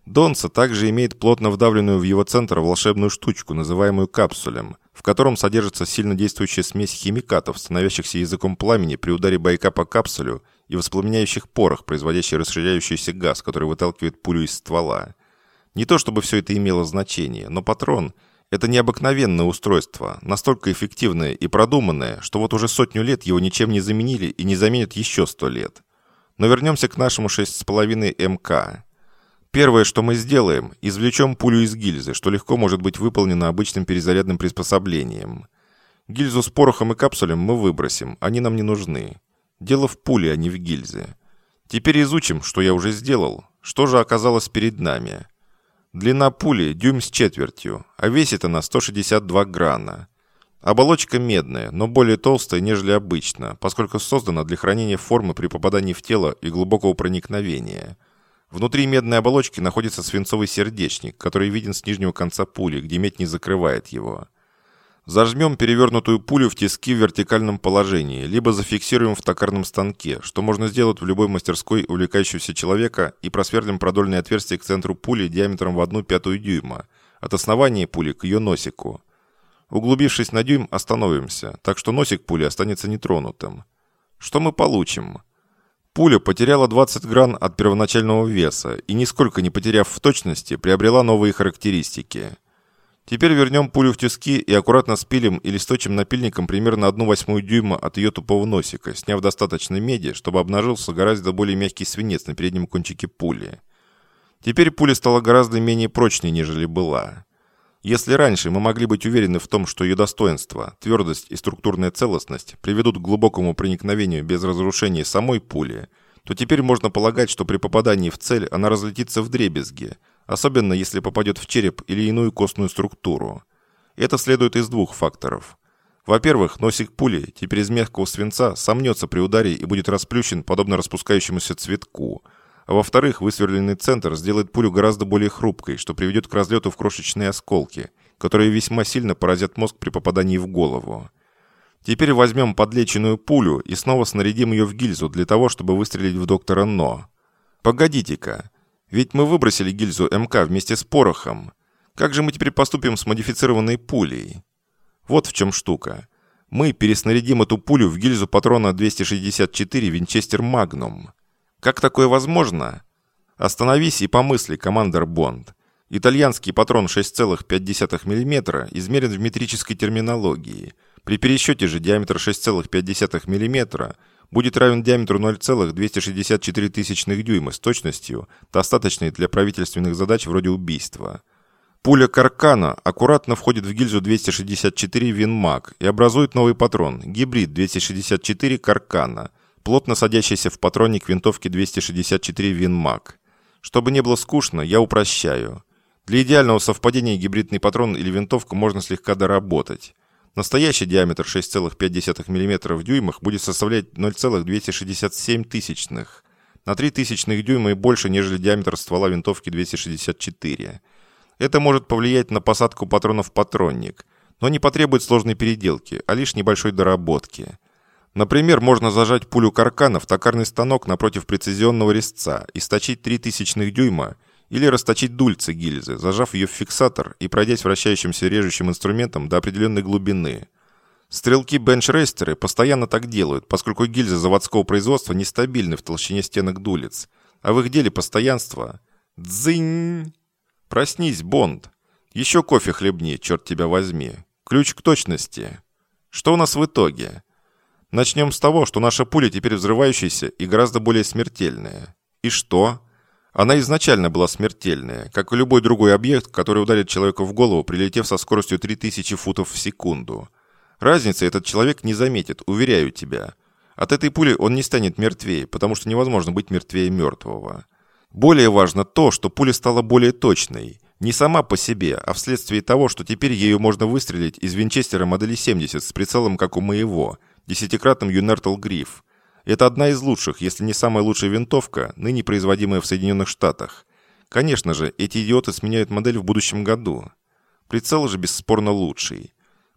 Донца также имеет плотно вдавленную в его центр волшебную штучку, называемую капсулем – в котором содержится сильно действующая смесь химикатов, становящихся языком пламени при ударе бойка по капсулю и воспламеняющих порох, производящий расширяющийся газ, который выталкивает пулю из ствола. Не то чтобы все это имело значение, но патрон – это необыкновенное устройство, настолько эффективное и продуманное, что вот уже сотню лет его ничем не заменили и не заменят еще сто лет. Но вернемся к нашему 6,5 МК. Первое, что мы сделаем, извлечем пулю из гильзы, что легко может быть выполнено обычным перезарядным приспособлением. Гильзу с порохом и капсулем мы выбросим, они нам не нужны. Дело в пуле, а не в гильзе. Теперь изучим, что я уже сделал. Что же оказалось перед нами? Длина пули дюйм с четвертью, а весит она 162 грана. Оболочка медная, но более толстая, нежели обычно, поскольку создана для хранения формы при попадании в тело и глубокого проникновения – Внутри медной оболочки находится свинцовый сердечник, который виден с нижнего конца пули, где медь не закрывает его. Зажмем перевернутую пулю в тиски в вертикальном положении, либо зафиксируем в токарном станке, что можно сделать в любой мастерской увлекающегося человека, и просверлим продольное отверстие к центру пули диаметром в одну пятую дюйма, от основания пули к ее носику. Углубившись на дюйм, остановимся, так что носик пули останется нетронутым. Что мы получим? Пуля потеряла 20 гран от первоначального веса и, нисколько не потеряв в точности, приобрела новые характеристики. Теперь вернем пулю в тиски и аккуратно спилим или сточим напильником примерно 1 восьмую дюйма от ее тупого носика, сняв достаточно меди, чтобы обнажился гораздо более мягкий свинец на переднем кончике пули. Теперь пуля стала гораздо менее прочной, нежели была. Если раньше мы могли быть уверены в том, что ее достоинство, твердость и структурная целостность приведут к глубокому проникновению без разрушения самой пули, то теперь можно полагать, что при попадании в цель она разлетится в дребезги, особенно если попадет в череп или иную костную структуру. Это следует из двух факторов. Во-первых, носик пули, теперь из мягкого свинца, сомнется при ударе и будет расплющен, подобно распускающемуся цветку. А во-вторых, высверленный центр сделает пулю гораздо более хрупкой, что приведет к разлету в крошечные осколки, которые весьма сильно поразят мозг при попадании в голову. Теперь возьмем подлеченную пулю и снова снарядим ее в гильзу для того, чтобы выстрелить в доктора Но. Погодите-ка, ведь мы выбросили гильзу МК вместе с порохом. Как же мы теперь поступим с модифицированной пулей? Вот в чем штука. Мы переснарядим эту пулю в гильзу патрона 264 Винчестер Магнум. Как такое возможно? Остановись и помысли, командор Бонд. Итальянский патрон 6,5 мм измерен в метрической терминологии. При пересчете же диаметр 6,5 мм будет равен диаметру 0,264 тысячных дюйма с точностью, достаточной для правительственных задач вроде убийства. Пуля Каркана аккуратно входит в гильзу 264 Винмаг и образует новый патрон, гибрид 264 Каркана, плотно садящийся в патронник винтовки 264 Винмаг. Чтобы не было скучно, я упрощаю. Для идеального совпадения гибридный патрон или винтовка можно слегка доработать. Настоящий диаметр 6,5 мм в дюймах будет составлять 0,267 тысячных. На 3 тысячных дюйма и больше, нежели диаметр ствола винтовки 264. Это может повлиять на посадку патрона в патронник, но не потребует сложной переделки, а лишь небольшой доработки. Например, можно зажать пулю каркана в токарный станок напротив прецизионного резца и сточить 3 тысячных дюйма или расточить дульцы гильзы, зажав ее в фиксатор и пройдясь вращающимся режущим инструментом до определенной глубины. Стрелки-бенчрестеры постоянно так делают, поскольку гильзы заводского производства нестабильны в толщине стенок дулиц, а в их деле постоянство... Дзынь! Проснись, Бонд! Еще кофе хлебни, черт тебя возьми. Ключ к точности. Что у нас в итоге? Начнем с того, что наша пуля теперь взрывающаяся и гораздо более смертельная. И что? Она изначально была смертельная, как и любой другой объект, который ударит человека в голову, прилетев со скоростью 3000 футов в секунду. Разницы этот человек не заметит, уверяю тебя. От этой пули он не станет мертвее, потому что невозможно быть мертвее мертвого. Более важно то, что пуля стала более точной. Не сама по себе, а вследствие того, что теперь ею можно выстрелить из винчестера модели 70 с прицелом, как у моего, десятикратным Юнертл Гриф. Это одна из лучших, если не самая лучшая винтовка, ныне производимая в Соединенных Штатах. Конечно же, эти идиоты сменяют модель в будущем году. Прицел же бесспорно лучший.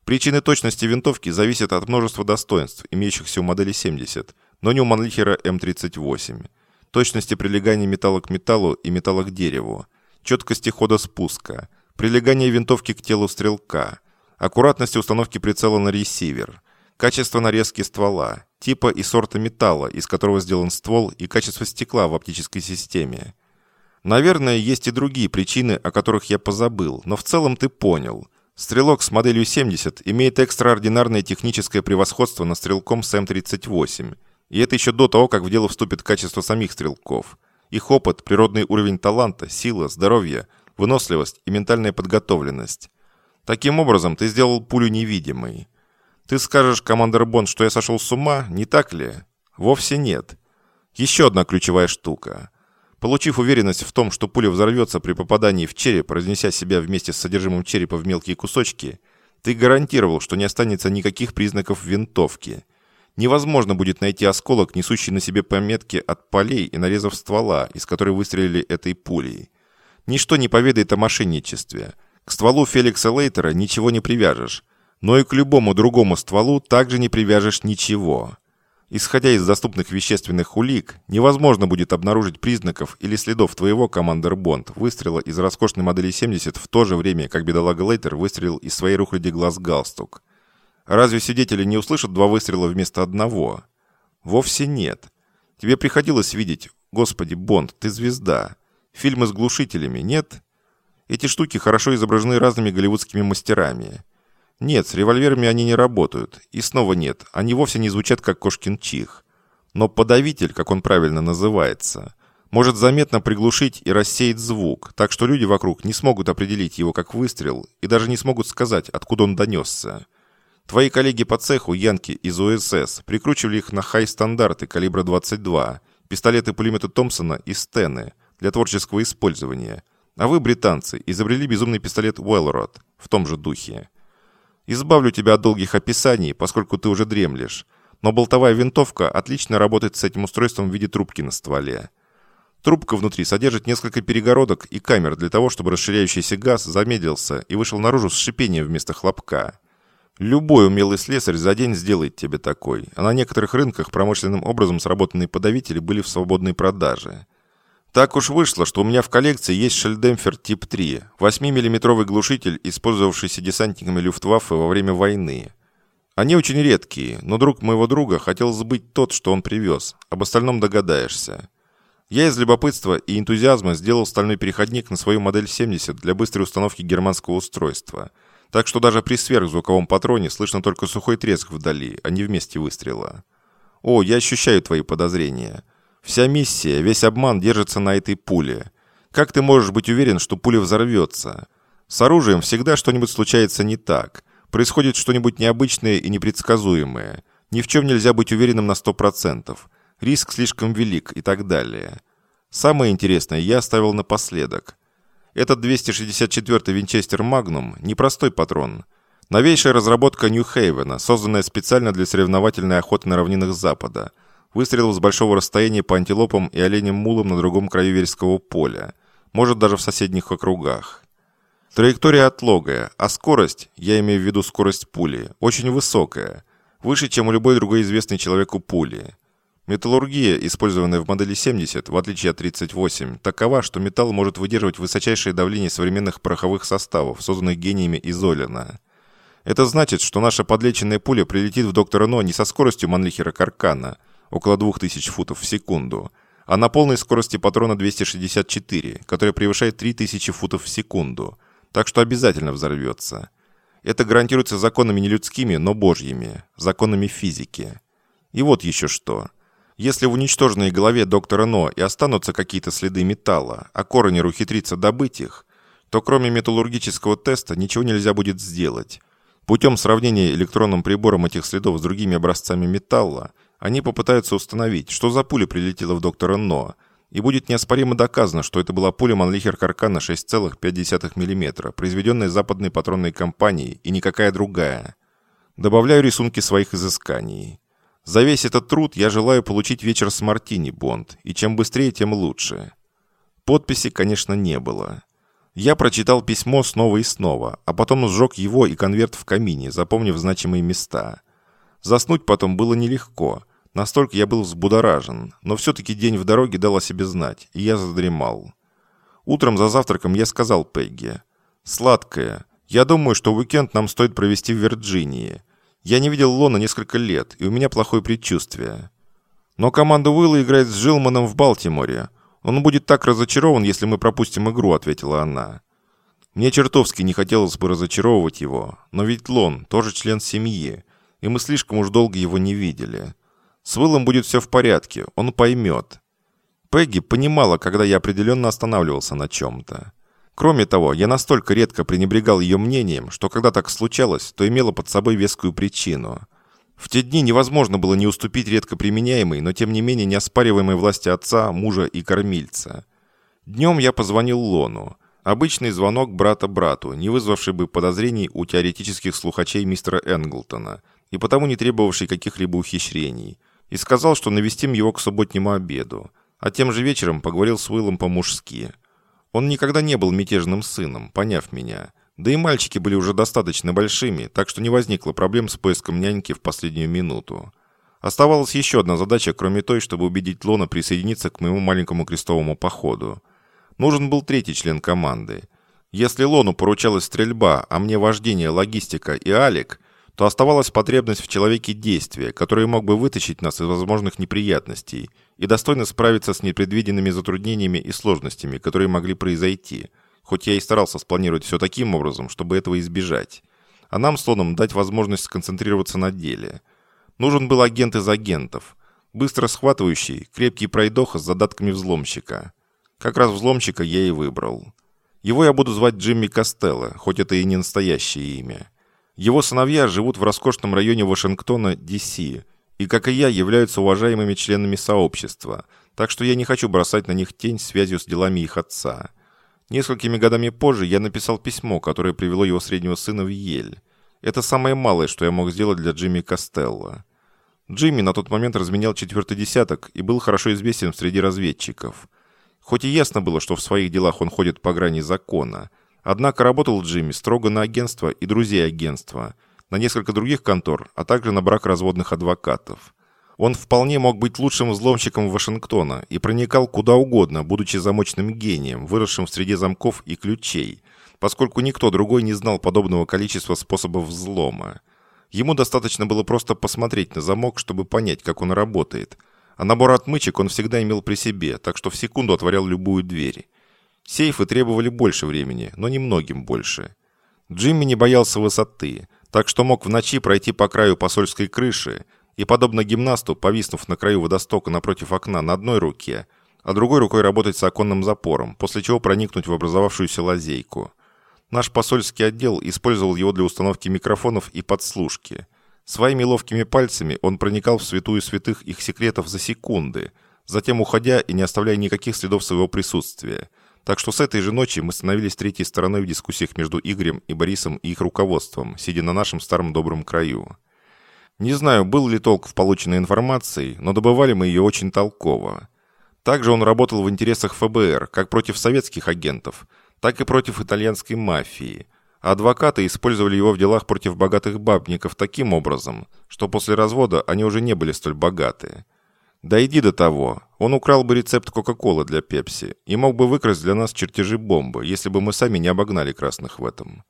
Причины точности винтовки зависят от множества достоинств, имеющихся у модели 70, но не у Манлихера М38. Точности прилегания металла к металлу и металла к дереву, четкости хода спуска, прилегания винтовки к телу стрелка, аккуратности установки прицела на ресивер – Качество нарезки ствола, типа и сорта металла, из которого сделан ствол, и качество стекла в оптической системе. Наверное, есть и другие причины, о которых я позабыл, но в целом ты понял. Стрелок с моделью 70 имеет экстраординарное техническое превосходство над стрелком с М38. И это еще до того, как в дело вступит качество самих стрелков. Их опыт, природный уровень таланта, сила, здоровье, выносливость и ментальная подготовленность. Таким образом, ты сделал пулю невидимой. Ты скажешь, командир Бонд, что я сошел с ума, не так ли? Вовсе нет. Еще одна ключевая штука. Получив уверенность в том, что пуля взорвется при попадании в череп, разнеся себя вместе с содержимым черепа в мелкие кусочки, ты гарантировал, что не останется никаких признаков винтовки. Невозможно будет найти осколок, несущий на себе пометки от полей и нарезов ствола, из которой выстрелили этой пулей. Ничто не поведает о мошенничестве. К стволу Феликса Лейтера ничего не привяжешь но и к любому другому стволу также не привяжешь ничего. Исходя из доступных вещественных улик, невозможно будет обнаружить признаков или следов твоего, командир Бонд, выстрела из роскошной модели 70 в то же время, как бедолага Лейтер выстрелил из своей рухляди глаз галстук. Разве свидетели не услышат два выстрела вместо одного? Вовсе нет. Тебе приходилось видеть, господи, Бонд, ты звезда. Фильмы с глушителями, нет? Эти штуки хорошо изображены разными голливудскими мастерами. Нет, с револьверами они не работают. И снова нет, они вовсе не звучат как кошкин чих. Но подавитель, как он правильно называется, может заметно приглушить и рассеять звук, так что люди вокруг не смогут определить его как выстрел и даже не смогут сказать, откуда он донесся. Твои коллеги по цеху, янки из УСС, прикручивали их на хай-стандарты калибра 22, пистолеты-пулеметы Томпсона и Стены для творческого использования, а вы, британцы, изобрели безумный пистолет Уэллрод в том же духе. Избавлю тебя от долгих описаний, поскольку ты уже дремлешь, но болтовая винтовка отлично работает с этим устройством в виде трубки на стволе. Трубка внутри содержит несколько перегородок и камер для того, чтобы расширяющийся газ замедлился и вышел наружу с шипением вместо хлопка. Любой умелый слесарь за день сделает тебе такой, а на некоторых рынках промышленным образом сработанные подавители были в свободной продаже. Так уж вышло, что у меня в коллекции есть шельдемпфер тип 3, 8-миллиметровый глушитель, использовавшийся десантниками Люфтваффе во время войны. Они очень редкие, но друг моего друга хотел сбыть тот, что он привез, об остальном догадаешься. Я из любопытства и энтузиазма сделал стальной переходник на свою модель 70 для быстрой установки германского устройства. Так что даже при сверхзвуковом патроне слышно только сухой треск вдали, а не вместе выстрела. О, я ощущаю твои подозрения. Вся миссия, весь обман держится на этой пуле. Как ты можешь быть уверен, что пуля взорвется? С оружием всегда что-нибудь случается не так. Происходит что-нибудь необычное и непредсказуемое. Ни в чем нельзя быть уверенным на сто процентов риск слишком велик и так далее. Самое интересное я оставил напоследок. Этот 264-й Винчестер Магнум – непростой патрон. Новейшая разработка Нью-Хейвена, созданная специально для соревновательной охоты на равнинах Запада. Выстрелов с большого расстояния по антилопам и оленям-мулам на другом краю Верского поля. Может, даже в соседних округах. Траектория отлогая, а скорость, я имею в виду скорость пули, очень высокая. Выше, чем у любой другой известной человеку пули. Металлургия, использованная в модели 70, в отличие от 38, такова, что металл может выдерживать высочайшее давление современных пороховых составов, созданных гениями Изолина. Это значит, что наша подлеченная пуля прилетит в доктора Но не со скоростью Манлихера Каркана, около 2000 футов в секунду, а на полной скорости патрона 264, которая превышает 3000 футов в секунду, так что обязательно взорвется. Это гарантируется законами не людскими, но божьими, законами физики. И вот еще что – если в уничтоженной голове доктора Но и останутся какие-то следы металла, а коронер ухитрится добыть их, то кроме металлургического теста ничего нельзя будет сделать. Путем сравнения электронным прибором этих следов с другими образцами металла, они попытаются установить, что за пуля прилетела в доктора Но, и будет неоспоримо доказано, что это была пуля Манлихер Каркана 6,5 мм, произведенная западной патронной компанией и никакая другая. Добавляю рисунки своих изысканий. За весь этот труд я желаю получить вечер с Мартини, Бонд, и чем быстрее, тем лучше. Подписи, конечно, не было. Я прочитал письмо снова и снова, а потом сжег его и конверт в камине, запомнив значимые места. Заснуть потом было нелегко, настолько я был взбудоражен, но все-таки день в дороге дал о себе знать, и я задремал. Утром за завтраком я сказал Пегги, «Сладкая, я думаю, что уикенд нам стоит провести в Вирджинии. Я не видел Лона несколько лет, и у меня плохое предчувствие. Но команда Уилла играет с Джилманом в Балтиморе. Он будет так разочарован, если мы пропустим игру», — ответила она. Мне чертовски не хотелось бы разочаровывать его, но ведь Лон тоже член семьи, и мы слишком уж долго его не видели. С Уиллом будет все в порядке, он поймет. Пегги понимала, когда я определенно останавливался на чем-то. Кроме того, я настолько редко пренебрегал ее мнением, что когда так случалось, то имело под собой вескую причину. В те дни невозможно было не уступить редко применяемой, но тем не менее неоспариваемой власти отца, мужа и кормильца. Днем я позвонил Лону. Обычный звонок брата-брату, не вызвавший бы подозрений у теоретических слухачей мистера Энглтона, и потому не требовавший каких-либо ухищрений, и сказал, что навестим его к субботнему обеду, а тем же вечером поговорил с Уиллом по-мужски – он никогда не был мятежным сыном, поняв меня. Да и мальчики были уже достаточно большими, так что не возникло проблем с поиском няньки в последнюю минуту. Оставалась еще одна задача, кроме той, чтобы убедить Лона присоединиться к моему маленькому крестовому походу. Нужен был третий член команды. Если Лону поручалась стрельба, а мне вождение, логистика и Алик, то оставалась потребность в человеке действия, который мог бы вытащить нас из возможных неприятностей и достойно справиться с непредвиденными затруднениями и сложностями, которые могли произойти, хоть я и старался спланировать все таким образом, чтобы этого избежать. А нам с Лоном дать возможность сконцентрироваться на деле. Нужен был агент из агентов, быстро схватывающий, крепкий пройдоха с задатками взломщика. Как раз взломщика я и выбрал. Его я буду звать Джимми Костелло, хоть это и не настоящее имя. Его сыновья живут в роскошном районе Вашингтона, Ди-Си, и, как и я, являются уважаемыми членами сообщества, так что я не хочу бросать на них тень связью с делами их отца. Несколькими годами позже я написал письмо, которое привело его среднего сына в Ель. Это самое малое, что я мог сделать для Джимми Костелло. Джимми на тот момент разменял четвертый десяток и был хорошо известен среди разведчиков. Хоть и ясно было, что в своих делах он ходит по грани закона, однако работал Джимми строго на агентство и друзей агентства, на несколько других контор, а также на брак разводных адвокатов. Он вполне мог быть лучшим взломщиком Вашингтона и проникал куда угодно, будучи замочным гением, выросшим в среде замков и ключей, поскольку никто другой не знал подобного количества способов взлома. Ему достаточно было просто посмотреть на замок, чтобы понять, как он работает. А набор отмычек он всегда имел при себе, так что в секунду отворял любую дверь. Сейфы требовали больше времени, но немногим больше. Джимми не боялся высоты, так что мог в ночи пройти по краю посольской крыши и, подобно гимнасту, повиснув на краю водостока напротив окна на одной руке, а другой рукой работать с оконным запором, после чего проникнуть в образовавшуюся лазейку. Наш посольский отдел использовал его для установки микрофонов и подслушки. Своими ловкими пальцами он проникал в святую святых их секретов за секунды, затем уходя и не оставляя никаких следов своего присутствия. Так что с этой же ночи мы становились третьей стороной в дискуссиях между Игорем и Борисом и их руководством, сидя на нашем старом добром краю. Не знаю, был ли толк в полученной информации, но добывали мы ее очень толково. Также он работал в интересах ФБР, как против советских агентов – так и против итальянской мафии. адвокаты использовали его в делах против богатых бабников таким образом, что после развода они уже не были столь богаты. Дойди до того, он украл бы рецепт Кока-Колы для Пепси и мог бы выкрасть для нас чертежи бомбы, если бы мы сами не обогнали красных в этом.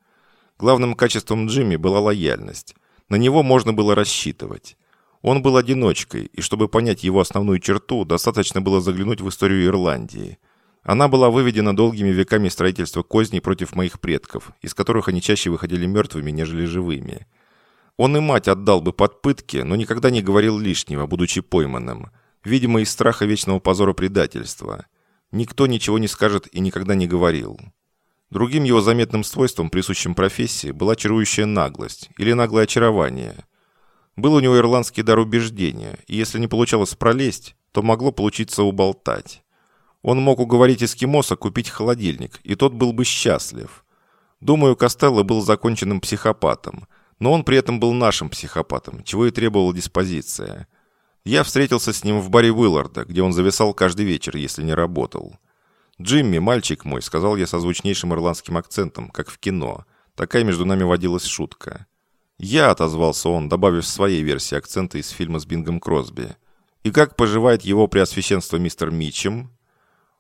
Главным качеством Джимми была лояльность. На него можно было рассчитывать. Он был одиночкой, и чтобы понять его основную черту, достаточно было заглянуть в историю Ирландии – она была выведена долгими веками строительства козней против моих предков, из которых они чаще выходили мертвыми, нежели живыми. Он и мать отдал бы под пытки, но никогда не говорил лишнего, будучи пойманным. Видимо, из страха вечного позора предательства. Никто ничего не скажет и никогда не говорил. Другим его заметным свойством, присущим профессии, была чарующая наглость или наглое очарование. Был у него ирландский дар убеждения, и если не получалось пролезть, то могло получиться уболтать. Он мог уговорить эскимоса купить холодильник, и тот был бы счастлив. Думаю, Костелло был законченным психопатом, но он при этом был нашим психопатом, чего и требовала диспозиция. Я встретился с ним в баре Уилларда, где он зависал каждый вечер, если не работал. «Джимми, мальчик мой», — сказал я со звучнейшим ирландским акцентом, как в кино. Такая между нами водилась шутка. «Я», — отозвался он, добавив своей версии акцента из фильма с Бингом Кросби. «И как поживает его преосвященство мистер Митчем?»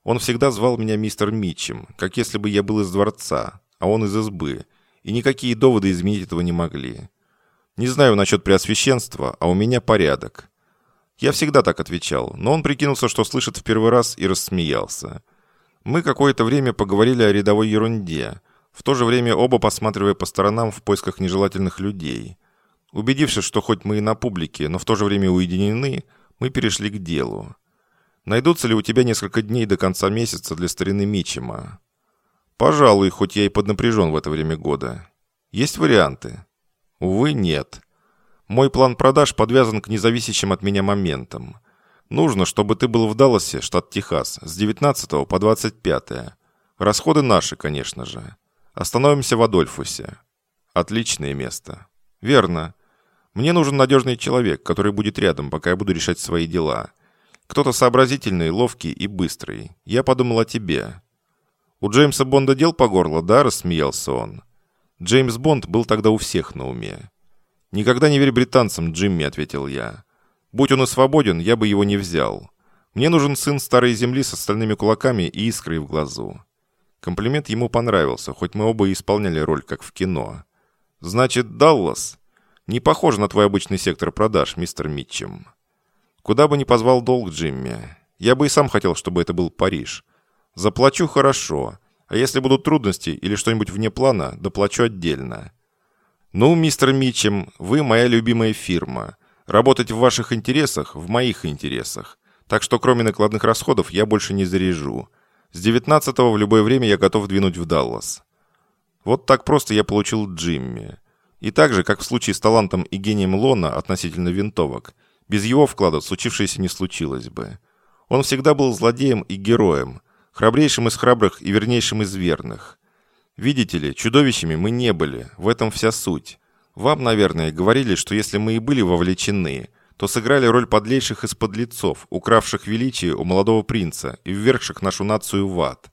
Он всегда звал меня мистер Митчем, как если бы я был из дворца, а он из избы, и никакие доводы изменить этого не могли. Не знаю насчет преосвященства, а у меня порядок. Я всегда так отвечал, но он прикинулся, что слышит в первый раз, и рассмеялся. Мы какое-то время поговорили о рядовой ерунде, в то же время оба посматривая по сторонам в поисках нежелательных людей. Убедившись, что хоть мы и на публике, но в то же время уединены, мы перешли к делу. Найдутся ли у тебя несколько дней до конца месяца для старины Мичима? Пожалуй, хоть я и поднапряжен в это время года. Есть варианты? Увы, нет. Мой план продаж подвязан к независящим от меня моментам. Нужно, чтобы ты был в Далласе, штат Техас, с 19 по 25. Расходы наши, конечно же. Остановимся в Адольфусе. Отличное место. Верно. Мне нужен надежный человек, который будет рядом, пока я буду решать свои дела. Кто-то сообразительный, ловкий и быстрый. Я подумал о тебе». «У Джеймса Бонда дел по горло, да?» – рассмеялся он. Джеймс Бонд был тогда у всех на уме. «Никогда не верь британцам, Джимми», – ответил я. «Будь он и свободен, я бы его не взял. Мне нужен сын старой земли с остальными кулаками и искрой в глазу». Комплимент ему понравился, хоть мы оба и исполняли роль, как в кино. «Значит, Даллас? Не похоже на твой обычный сектор продаж, мистер Митчем». Куда бы ни позвал долг Джимми. Я бы и сам хотел, чтобы это был Париж. Заплачу хорошо, а если будут трудности или что-нибудь вне плана, доплачу отдельно. Ну, мистер Митчем, вы моя любимая фирма. Работать в ваших интересах, в моих интересах. Так что кроме накладных расходов я больше не заряжу. С 19-го в любое время я готов двинуть в Даллас. Вот так просто я получил Джимми. И так же, как в случае с талантом и гением Лона относительно винтовок – без его вклада случившееся не случилось бы. Он всегда был злодеем и героем, храбрейшим из храбрых и вернейшим из верных. Видите ли, чудовищами мы не были, в этом вся суть. Вам, наверное, говорили, что если мы и были вовлечены, то сыграли роль подлейших из подлецов, укравших величие у молодого принца и ввергших нашу нацию в ад.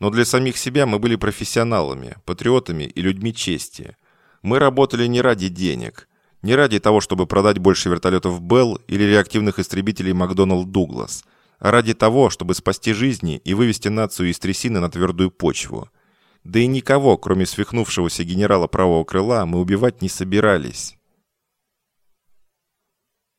Но для самих себя мы были профессионалами, патриотами и людьми чести. Мы работали не ради денег, не ради того, чтобы продать больше вертолетов Белл или реактивных истребителей Макдоналд Дуглас, а ради того, чтобы спасти жизни и вывести нацию из трясины на твердую почву. Да и никого, кроме свихнувшегося генерала правого крыла, мы убивать не собирались.